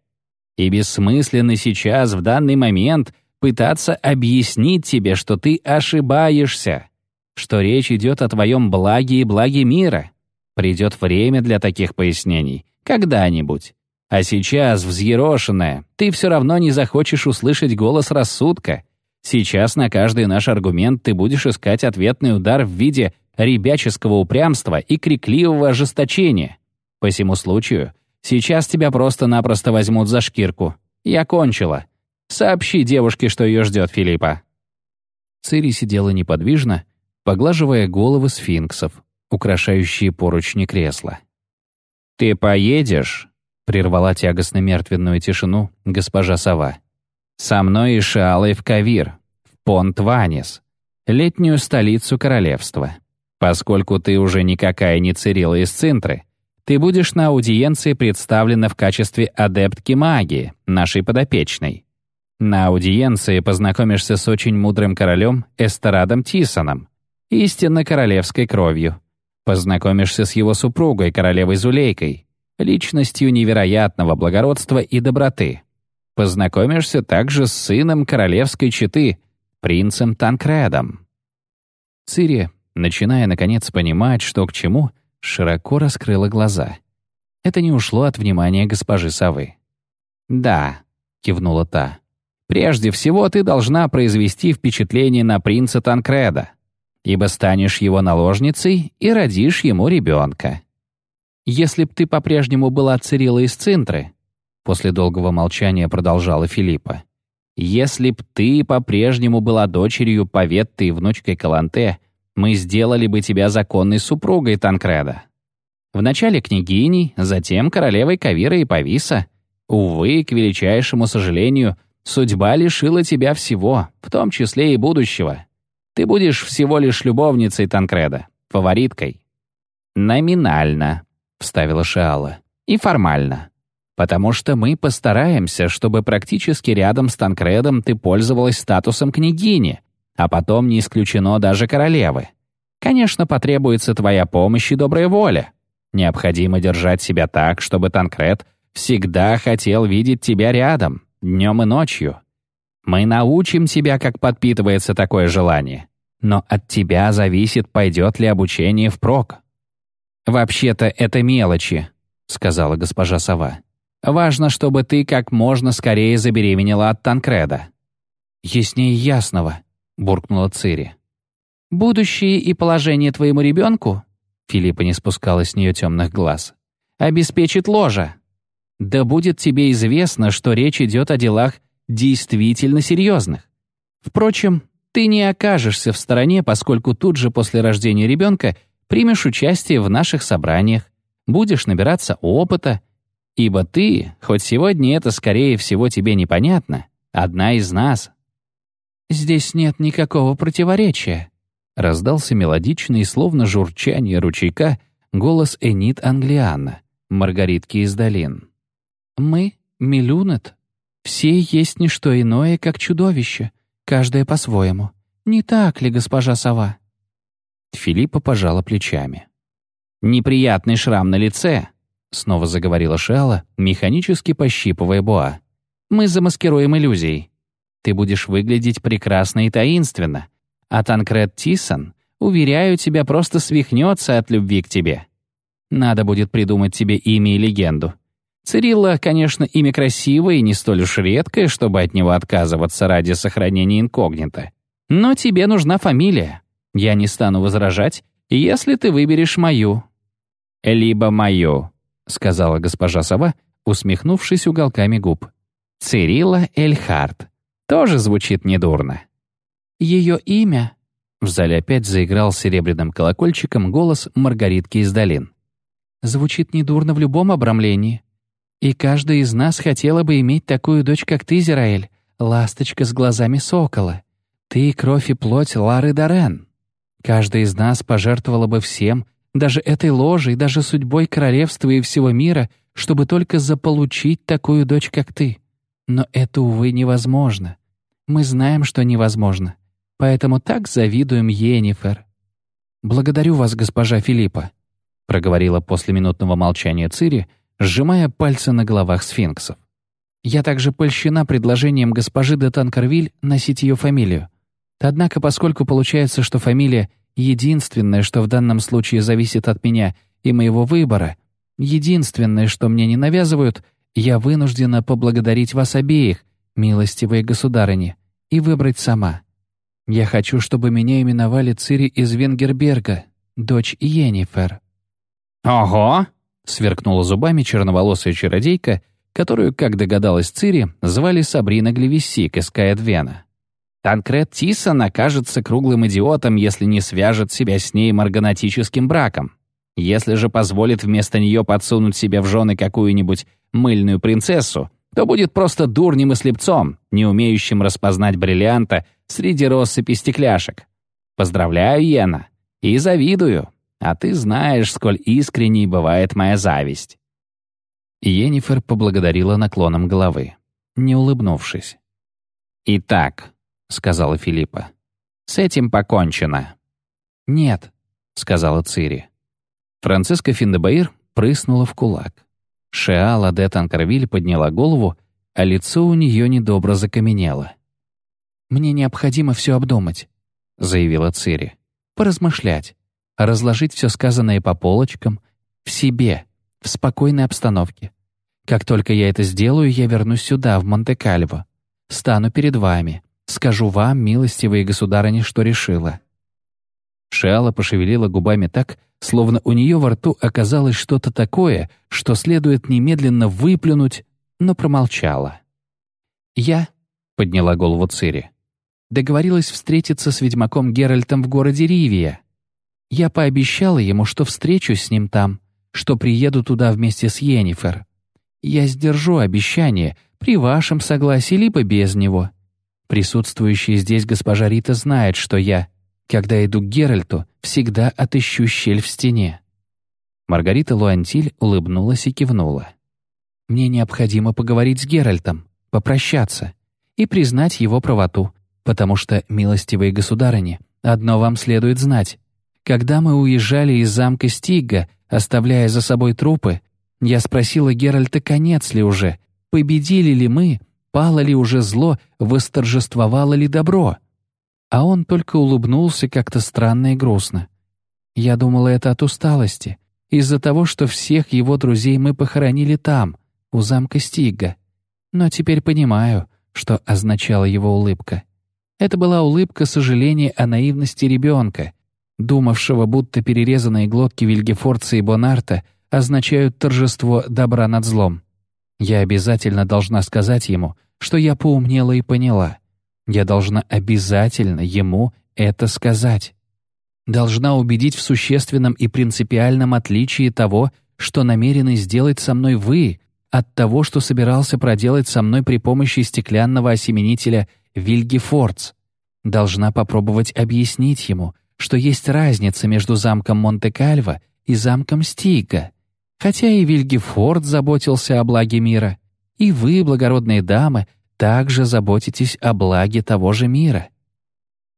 И бессмысленно сейчас, в данный момент, пытаться объяснить тебе, что ты ошибаешься что речь идет о твоем благе и благе мира. Придет время для таких пояснений. Когда-нибудь. А сейчас, взъерошенная, ты все равно не захочешь услышать голос рассудка. Сейчас на каждый наш аргумент ты будешь искать ответный удар в виде ребяческого упрямства и крикливого ожесточения. По всему случаю, сейчас тебя просто-напросто возьмут за шкирку. Я кончила. Сообщи девушке, что ее ждет Филиппа». Цири сидела неподвижно, поглаживая головы сфинксов, украшающие поручни кресла. «Ты поедешь?» — прервала тягостно-мертвенную тишину госпожа Сова. «Со мной и Шаалой в Кавир, в Понт-Ванис, летнюю столицу королевства. Поскольку ты уже никакая не Цирила из Цинтры, ты будешь на аудиенции представлена в качестве адептки магии, нашей подопечной. На аудиенции познакомишься с очень мудрым королем Эстерадом Тисоном, истинно королевской кровью. Познакомишься с его супругой, королевой Зулейкой, личностью невероятного благородства и доброты. Познакомишься также с сыном королевской четы, принцем Танкредом. Цири, начиная наконец понимать, что к чему, широко раскрыла глаза. Это не ушло от внимания госпожи совы. «Да», — кивнула та, — «прежде всего ты должна произвести впечатление на принца Танкреда ибо станешь его наложницей и родишь ему ребенка. Если б ты по-прежнему была Цирила из Цинтры, после долгого молчания продолжала Филиппа, если б ты по-прежнему была дочерью Паветты и внучкой Каланте, мы сделали бы тебя законной супругой Танкреда. Вначале княгиней, затем королевой Кавира и Пависа. Увы, к величайшему сожалению, судьба лишила тебя всего, в том числе и будущего. Ты будешь всего лишь любовницей Танкреда, фавориткой». «Номинально», — вставила Шиала, — «и формально. Потому что мы постараемся, чтобы практически рядом с Танкредом ты пользовалась статусом княгини, а потом не исключено даже королевы. Конечно, потребуется твоя помощь и добрая воля. Необходимо держать себя так, чтобы Танкред всегда хотел видеть тебя рядом, днем и ночью. Мы научим тебя, как подпитывается такое желание. Но от тебя зависит, пойдет ли обучение впрок». «Вообще-то это мелочи», — сказала госпожа Сова. «Важно, чтобы ты как можно скорее забеременела от Танкреда». «Яснее ясного», — буркнула Цири. «Будущее и положение твоему ребенку?» Филиппа не спускала с нее темных глаз. «Обеспечит ложа. Да будет тебе известно, что речь идет о делах действительно серьезных. Впрочем, ты не окажешься в стороне, поскольку тут же после рождения ребенка примешь участие в наших собраниях, будешь набираться опыта, ибо ты, хоть сегодня это, скорее всего, тебе непонятно, одна из нас». «Здесь нет никакого противоречия», — раздался мелодичный, словно журчание ручейка, голос Энит Англиана, Маргаритки из долин. «Мы, Милюнет, все есть не что иное, как чудовище, каждое по-своему. Не так ли, госпожа сова?» Филиппа пожала плечами. «Неприятный шрам на лице», — снова заговорила Шиала, механически пощипывая Боа. «Мы замаскируем иллюзией. Ты будешь выглядеть прекрасно и таинственно, а Танкред Тисон, уверяю тебя, просто свихнется от любви к тебе. Надо будет придумать тебе имя и легенду. Цирилла, конечно, имя красивое и не столь уж редкое, чтобы от него отказываться ради сохранения инкогнито. Но тебе нужна фамилия. Я не стану возражать, если ты выберешь мою». «Либо мою», — сказала госпожа Сова, усмехнувшись уголками губ. «Цирилла Эльхарт. Тоже звучит недурно». «Ее имя?» В зале опять заиграл серебряным колокольчиком голос Маргаритки из долин. «Звучит недурно в любом обрамлении. И каждая из нас хотела бы иметь такую дочь, как ты, Зираэль, ласточка с глазами сокола. Ты — кровь и плоть Лары Дорен. Каждая из нас пожертвовала бы всем, даже этой ложей, даже судьбой королевства и всего мира, чтобы только заполучить такую дочь, как ты. Но это, увы, невозможно. Мы знаем, что невозможно. Поэтому так завидуем Йеннифер. «Благодарю вас, госпожа Филиппа», — проговорила после минутного молчания Цири, сжимая пальцы на головах сфинксов. «Я также польщена предложением госпожи де Танкервиль носить ее фамилию. Однако, поскольку получается, что фамилия — единственное, что в данном случае зависит от меня и моего выбора, единственное, что мне не навязывают, я вынуждена поблагодарить вас обеих, милостивые государыни, и выбрать сама. Я хочу, чтобы меня именовали Цири из Венгерберга, дочь Йеннифер». «Ого!» Сверкнула зубами черноволосая чародейка, которую, как догадалась Цири, звали Сабрина Глевисик из Каэдвена. Танкред Тисон окажется круглым идиотом, если не свяжет себя с ней марганатическим браком. Если же позволит вместо нее подсунуть себе в жены какую-нибудь мыльную принцессу, то будет просто дурнем и слепцом, не умеющим распознать бриллианта среди россыпи стекляшек. Поздравляю, Йена, и завидую. А ты знаешь, сколь искренней бывает моя зависть». Йеннифер поблагодарила наклоном головы, не улыбнувшись. «Итак», — сказала Филиппа, — «с этим покончено». «Нет», — сказала Цири. Франциска Финдебаир прыснула в кулак. Шеала де Танкервиль подняла голову, а лицо у нее недобро закаменело. «Мне необходимо все обдумать», — заявила Цири. «Поразмышлять разложить все сказанное по полочкам, в себе, в спокойной обстановке. Как только я это сделаю, я вернусь сюда, в Монте-Кальво. Стану перед вами, скажу вам, милостивые государыни, что решила». Шиала пошевелила губами так, словно у нее во рту оказалось что-то такое, что следует немедленно выплюнуть, но промолчала. «Я», — подняла голову Цири, — договорилась встретиться с ведьмаком Геральтом в городе Ривия. Я пообещала ему, что встречусь с ним там, что приеду туда вместе с Йеннифер. Я сдержу обещание при вашем согласии либо без него. Присутствующая здесь госпожа Рита знает, что я, когда иду к Геральту, всегда отыщу щель в стене». Маргарита Луантиль улыбнулась и кивнула. «Мне необходимо поговорить с Геральтом, попрощаться и признать его правоту, потому что, милостивые государыни, одно вам следует знать. Когда мы уезжали из замка Стигга, оставляя за собой трупы, я спросила Геральта, конец ли уже, победили ли мы, пало ли уже зло, восторжествовало ли добро. А он только улыбнулся как-то странно и грустно. Я думала, это от усталости, из-за того, что всех его друзей мы похоронили там, у замка Стига. Но теперь понимаю, что означала его улыбка. Это была улыбка сожаления о наивности ребенка, думавшего, будто перерезанные глотки Вильгефорца и Бонарта означают торжество добра над злом. Я обязательно должна сказать ему, что я поумнела и поняла. Я должна обязательно ему это сказать. Должна убедить в существенном и принципиальном отличии того, что намерены сделать со мной вы, от того, что собирался проделать со мной при помощи стеклянного осеменителя Вильгефордс. Должна попробовать объяснить ему, что есть разница между замком Монте-Кальво и замком Стига. Хотя и Вильгефорд заботился о благе мира, и вы, благородные дамы, также заботитесь о благе того же мира.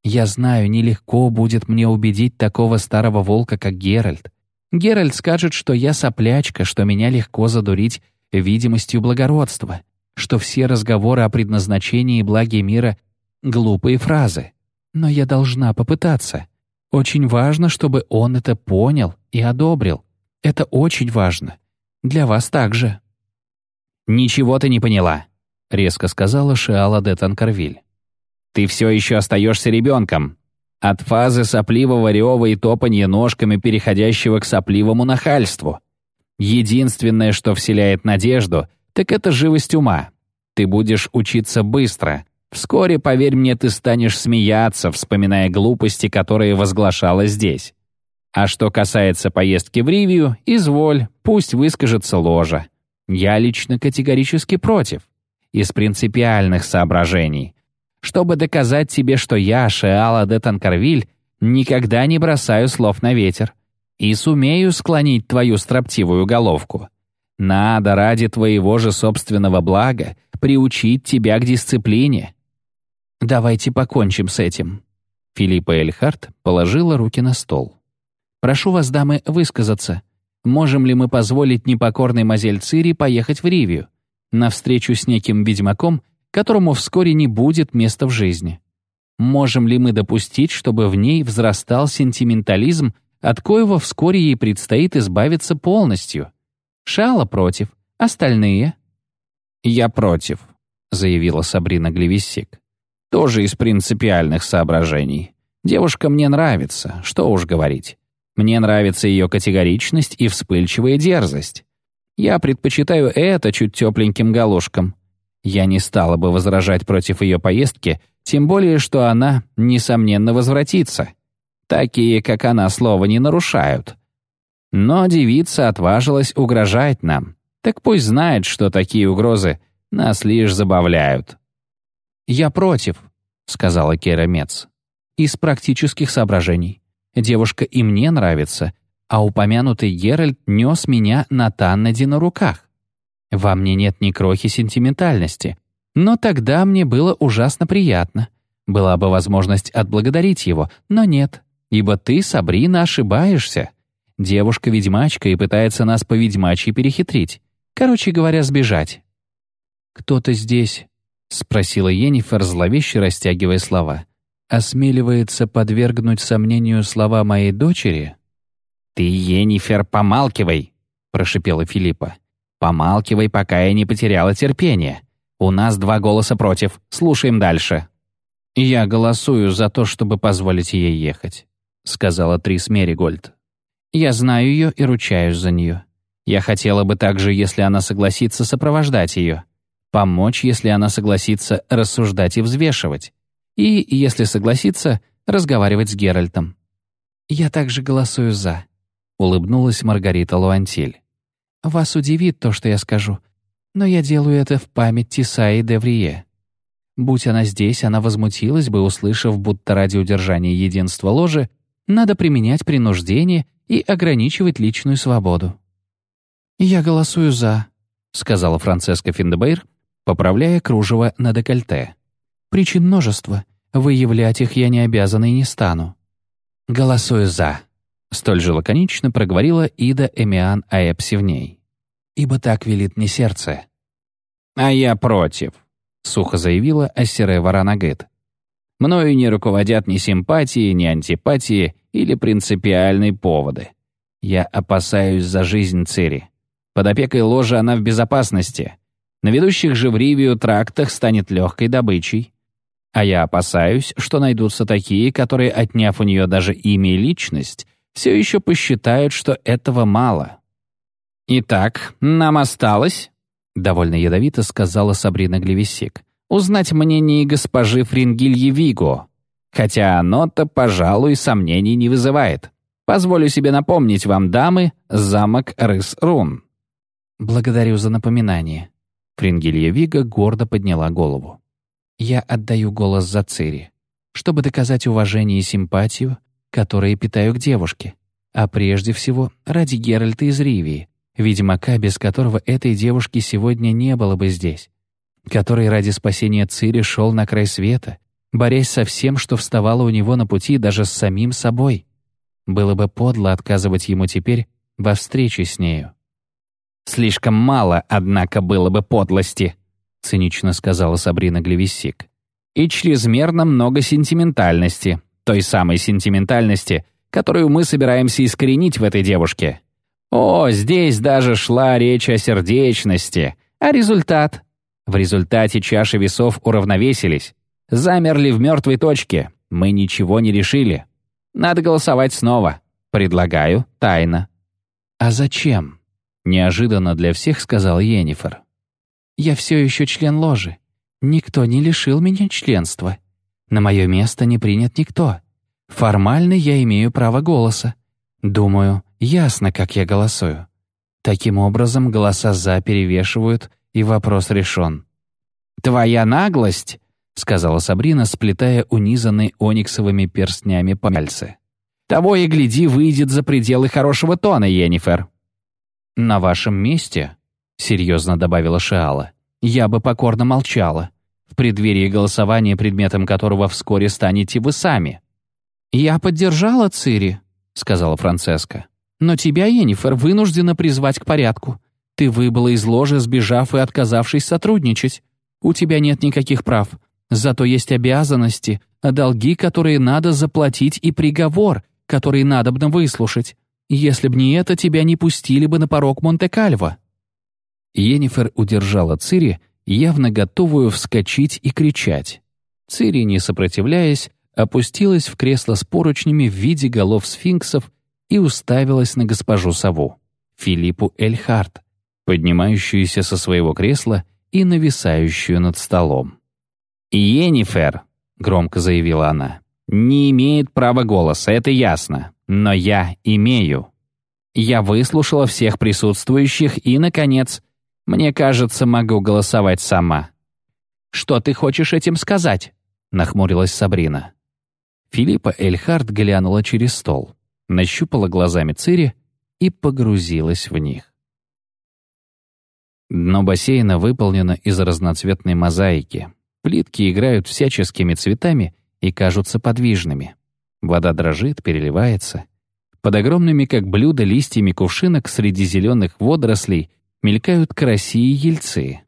Я знаю, нелегко будет мне убедить такого старого волка, как Геральт. Геральт скажет, что я соплячка, что меня легко задурить видимостью благородства, что все разговоры о предназначении и благе мира — глупые фразы. Но я должна попытаться. Очень важно, чтобы он это понял и одобрил. Это очень важно. Для вас также». «Ничего ты не поняла», — резко сказала Шиала де Танкарвиль. «Ты все еще остаешься ребенком. От фазы сопливого рева и топанья ножками, переходящего к сопливому нахальству. Единственное, что вселяет надежду, так это живость ума. Ты будешь учиться быстро. Вскоре, поверь мне, ты станешь смеяться, вспоминая глупости, которые возглашала здесь. А что касается поездки в Ривию, изволь, пусть выскажется ложа. Я лично категорически против. Из принципиальных соображений. Чтобы доказать тебе, что я, Шеала де Танкарвиль, никогда не бросаю слов на ветер и сумею склонить твою строптивую головку. Надо ради твоего же собственного блага приучить тебя к дисциплине. Давайте покончим с этим». Филиппа Эльхарт положила руки на стол. «Прошу вас, дамы, высказаться. Можем ли мы позволить непокорной Мазель Цири поехать в Ривию, на встречу с неким ведьмаком, которому вскоре не будет места в жизни? Можем ли мы допустить, чтобы в ней взрастал сентиментализм от коего вскоре ей предстоит избавиться полностью. Шала против, остальные... «Я против», — заявила Сабрина Глевиссик. «Тоже из принципиальных соображений. Девушка мне нравится, что уж говорить. Мне нравится ее категоричность и вспыльчивая дерзость. Я предпочитаю это чуть тепленьким галушкам. Я не стала бы возражать против ее поездки, тем более, что она, несомненно, возвратится. Такие, как она, слова не нарушают. Но девица отважилась угрожать нам. Так пусть знает, что такие угрозы нас лишь забавляют. «Я против», — сказала Кера Мец. «Из практических соображений. Девушка и мне нравится, а упомянутый Геральт нес меня на Таннади на руках. Во мне нет ни крохи сентиментальности, но тогда мне было ужасно приятно. Была бы возможность отблагодарить его, но нет ибо ты, Сабрина, ошибаешься. Девушка-ведьмачка и пытается нас по-ведьмачьи перехитрить. Короче говоря, сбежать». «Кто-то здесь?» — спросила Енифер, зловеще растягивая слова. «Осмеливается подвергнуть сомнению слова моей дочери?» «Ты, Енифер, помалкивай!» — прошипела Филиппа. «Помалкивай, пока я не потеряла терпение. У нас два голоса против. Слушаем дальше». «Я голосую за то, чтобы позволить ей ехать». — сказала Трис Меригольд. «Я знаю ее и ручаюсь за нее. Я хотела бы также, если она согласится сопровождать ее, помочь, если она согласится рассуждать и взвешивать, и, если согласится, разговаривать с Геральтом. «Я также голосую «за», — улыбнулась Маргарита Луантиль. «Вас удивит то, что я скажу, но я делаю это в память Тисаи де Врие. Будь она здесь, она возмутилась бы, услышав, будто ради удержания единства ложи надо применять принуждение и ограничивать личную свободу. «Я голосую «за», — сказала Францеска Финдебейр, поправляя кружево на декольте. «Причин множество. Выявлять их я не обязана и не стану». «Голосую «за», — столь же лаконично проговорила Ида Эмиан Аэпсивней. «Ибо так велит мне сердце». «А я против», — сухо заявила Ассире Варанагет. «Мною не руководят ни симпатии, ни антипатии или принципиальные поводы. Я опасаюсь за жизнь Цири. Под опекой ложи она в безопасности. На ведущих же в Ривию трактах станет легкой добычей. А я опасаюсь, что найдутся такие, которые, отняв у нее даже имя и личность, все еще посчитают, что этого мало. «Итак, нам осталось», — довольно ядовито сказала Сабрина Глевисик, «узнать мнение госпожи Фрингильи Виго, хотя оно-то, пожалуй, сомнений не вызывает. Позволю себе напомнить вам, дамы, замок Рыс-Рун». «Благодарю за напоминание». Фрингилья Вига гордо подняла голову. «Я отдаю голос за Цири, чтобы доказать уважение и симпатию, которые питаю к девушке, а прежде всего ради Геральта из Ривии, ведьмака, без которого этой девушки сегодня не было бы здесь, который ради спасения Цири шел на край света, борясь со всем, что вставало у него на пути, даже с самим собой. Было бы подло отказывать ему теперь во встрече с нею. «Слишком мало, однако, было бы подлости», — цинично сказала Сабрина Глевисик. «И чрезмерно много сентиментальности, той самой сентиментальности, которую мы собираемся искоренить в этой девушке. О, здесь даже шла речь о сердечности. А результат? В результате чаши весов уравновесились. Замерли в мертвой точке. Мы ничего не решили. Надо голосовать снова. Предлагаю тайно. «А зачем?» — неожиданно для всех сказал Йеннифер. «Я все еще член ложи. Никто не лишил меня членства. На мое место не принят никто. Формально я имею право голоса. Думаю, ясно, как я голосую. Таким образом, голоса «за» перевешивают, и вопрос решен. «Твоя наглость», — сказала Сабрина, сплетая унизанные ониксовыми перстнями пальцы. «Того и гляди, выйдет за пределы хорошего тона, Йеннифер». «На вашем месте», — серьезно добавила Шиала, «я бы покорно молчала, в преддверии голосования, предметом которого вскоре станете вы сами». «Я поддержала Цири», — сказала Францеска. «Но тебя, Енифер, вынуждена призвать к порядку. Ты выбыла из ложи, сбежав и отказавшись сотрудничать. У тебя нет никаких прав. Зато есть обязанности, долги, которые надо заплатить, и приговор, который надобно выслушать. Если б не это, тебя не пустили бы на порог Монте-Кальво». Енифер удержала Цири, явно готовую вскочить и кричать. Цири, не сопротивляясь, опустилась в кресло с поручнями в виде голов сфинксов и уставилась на госпожу Саву, Филиппу Эльхарт, поднимающуюся со своего кресла и нависающую над столом. «Йеннифер», — громко заявила она, — «не имеет права голоса, это ясно, но я имею. Я выслушала всех присутствующих и, наконец, мне кажется, могу голосовать сама». «Что ты хочешь этим сказать?» — нахмурилась Сабрина. Филиппа Эльхард глянула через стол, нащупала глазами Цири и погрузилась в них. Дно бассейна выполнено из разноцветной мозаики. Плитки играют всяческими цветами и кажутся подвижными. Вода дрожит, переливается. Под огромными, как блюдо, листьями кувшинок среди зеленых водорослей мелькают караси и ельцы.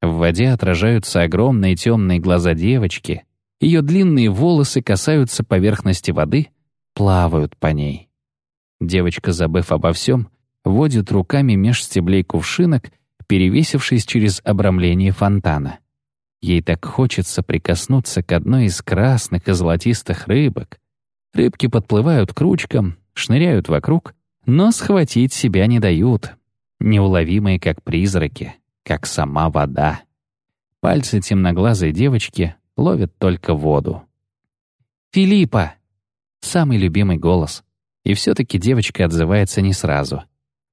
В воде отражаются огромные темные глаза девочки, ее длинные волосы касаются поверхности воды, плавают по ней. Девочка, забыв обо всем, водит руками меж стеблей кувшинок, перевесившись через обрамление фонтана. Ей так хочется прикоснуться к одной из красных и золотистых рыбок. Рыбки подплывают к ручкам, шныряют вокруг, но схватить себя не дают. Неуловимые, как призраки, как сама вода. Пальцы темноглазой девочки ловит только воду. «Филиппа!» Самый любимый голос. И все-таки девочка отзывается не сразу.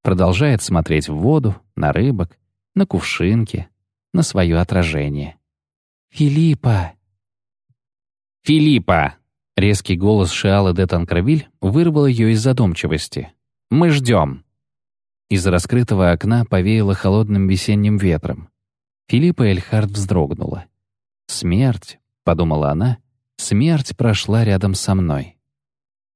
Продолжает смотреть в воду, на рыбок, на кувшинки, на свое отражение. «Филиппа!» «Филиппа!» Резкий голос Шиалы де Танкровиль вырвал ее из задумчивости. «Мы ждем!» Из раскрытого окна повеяло холодным весенним ветром. Филиппа Эльхард вздрогнула. «Смерть», — подумала она, — «смерть прошла рядом со мной».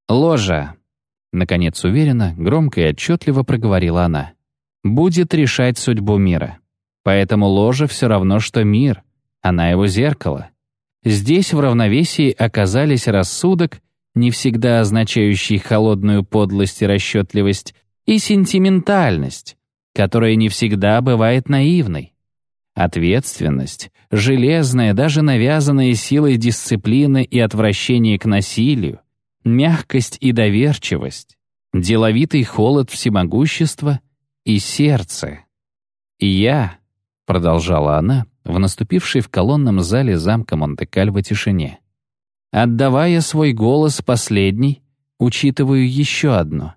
«Ложа», — наконец уверенно, громко и отчетливо проговорила она, — «будет решать судьбу мира. Поэтому ложа все равно, что мир, Она его зеркало. Здесь в равновесии оказались рассудок, не всегда означающий холодную подлость и расчетливость, и сентиментальность, которая не всегда бывает наивной. Ответственность, железная, даже навязанная силой дисциплины и отвращение к насилию, мягкость и доверчивость, деловитый холод всемогущества и сердце. Я, продолжала она, в наступившей в колонном зале замка Монте-Кальво тишине, отдавая свой голос последний, учитываю еще одно.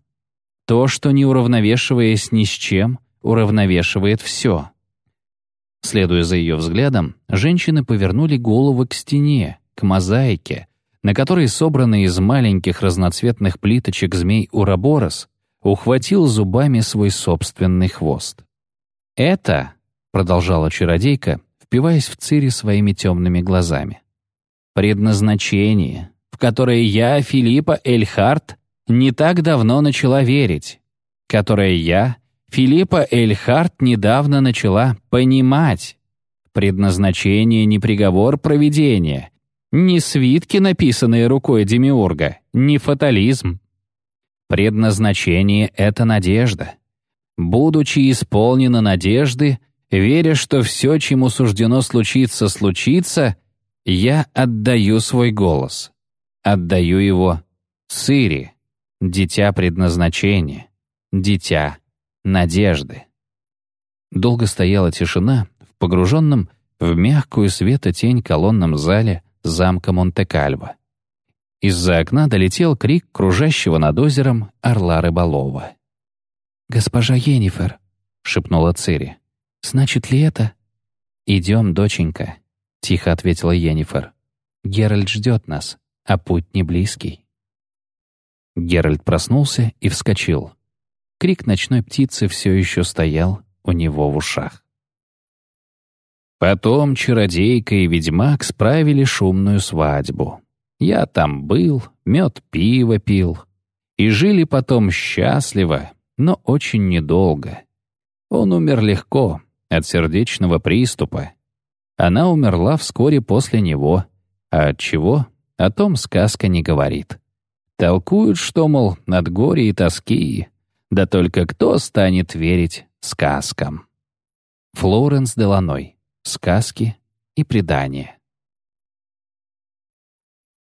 То, что не уравновешиваясь ни с чем, уравновешивает все. Следуя за ее взглядом, женщины повернули головы к стене, к мозаике, на которой собранный из маленьких разноцветных плиточек змей Ураборос ухватил зубами свой собственный хвост. «Это», — продолжала чародейка, впиваясь в Цири своими темными глазами, «предназначение, в которое я, Филиппа Эльхарт, не так давно начала верить, которое я, Филиппа Эльхарт, недавно начала понимать. Предназначение не приговор проведения, ни свитки, написанные рукой Демиурга, ни фатализм. Предназначение — это надежда. Будучи исполнена надежды, веря, что все, чему суждено случиться, случится, я отдаю свой голос. Отдаю его Цири, дитя предназначения, дитя надежды. Долго стояла тишина в погруженном в мягкую светотень колонном зале, замка Монте-Кальво. Из-за окна долетел крик кружащего над озером орла рыболова. «Госпожа Енифер», — шепнула Цири, — «значит ли это?» «Идем, доченька», — тихо ответила Енифер. «Геральт ждет нас, а путь не близкий». Геральт проснулся и вскочил. Крик ночной птицы все еще стоял у него в ушах. Потом чародейка и ведьмак справили шумную свадьбу. Я там был, мед пиво пил. И жили потом счастливо, но очень недолго. Он умер легко, от сердечного приступа. Она умерла вскоре после него. А от чего? О том сказка не говорит. Толкуют, что, мол, от горя и тоски. Да только кто станет верить сказкам? Флоренс Деланой Сказки и предания.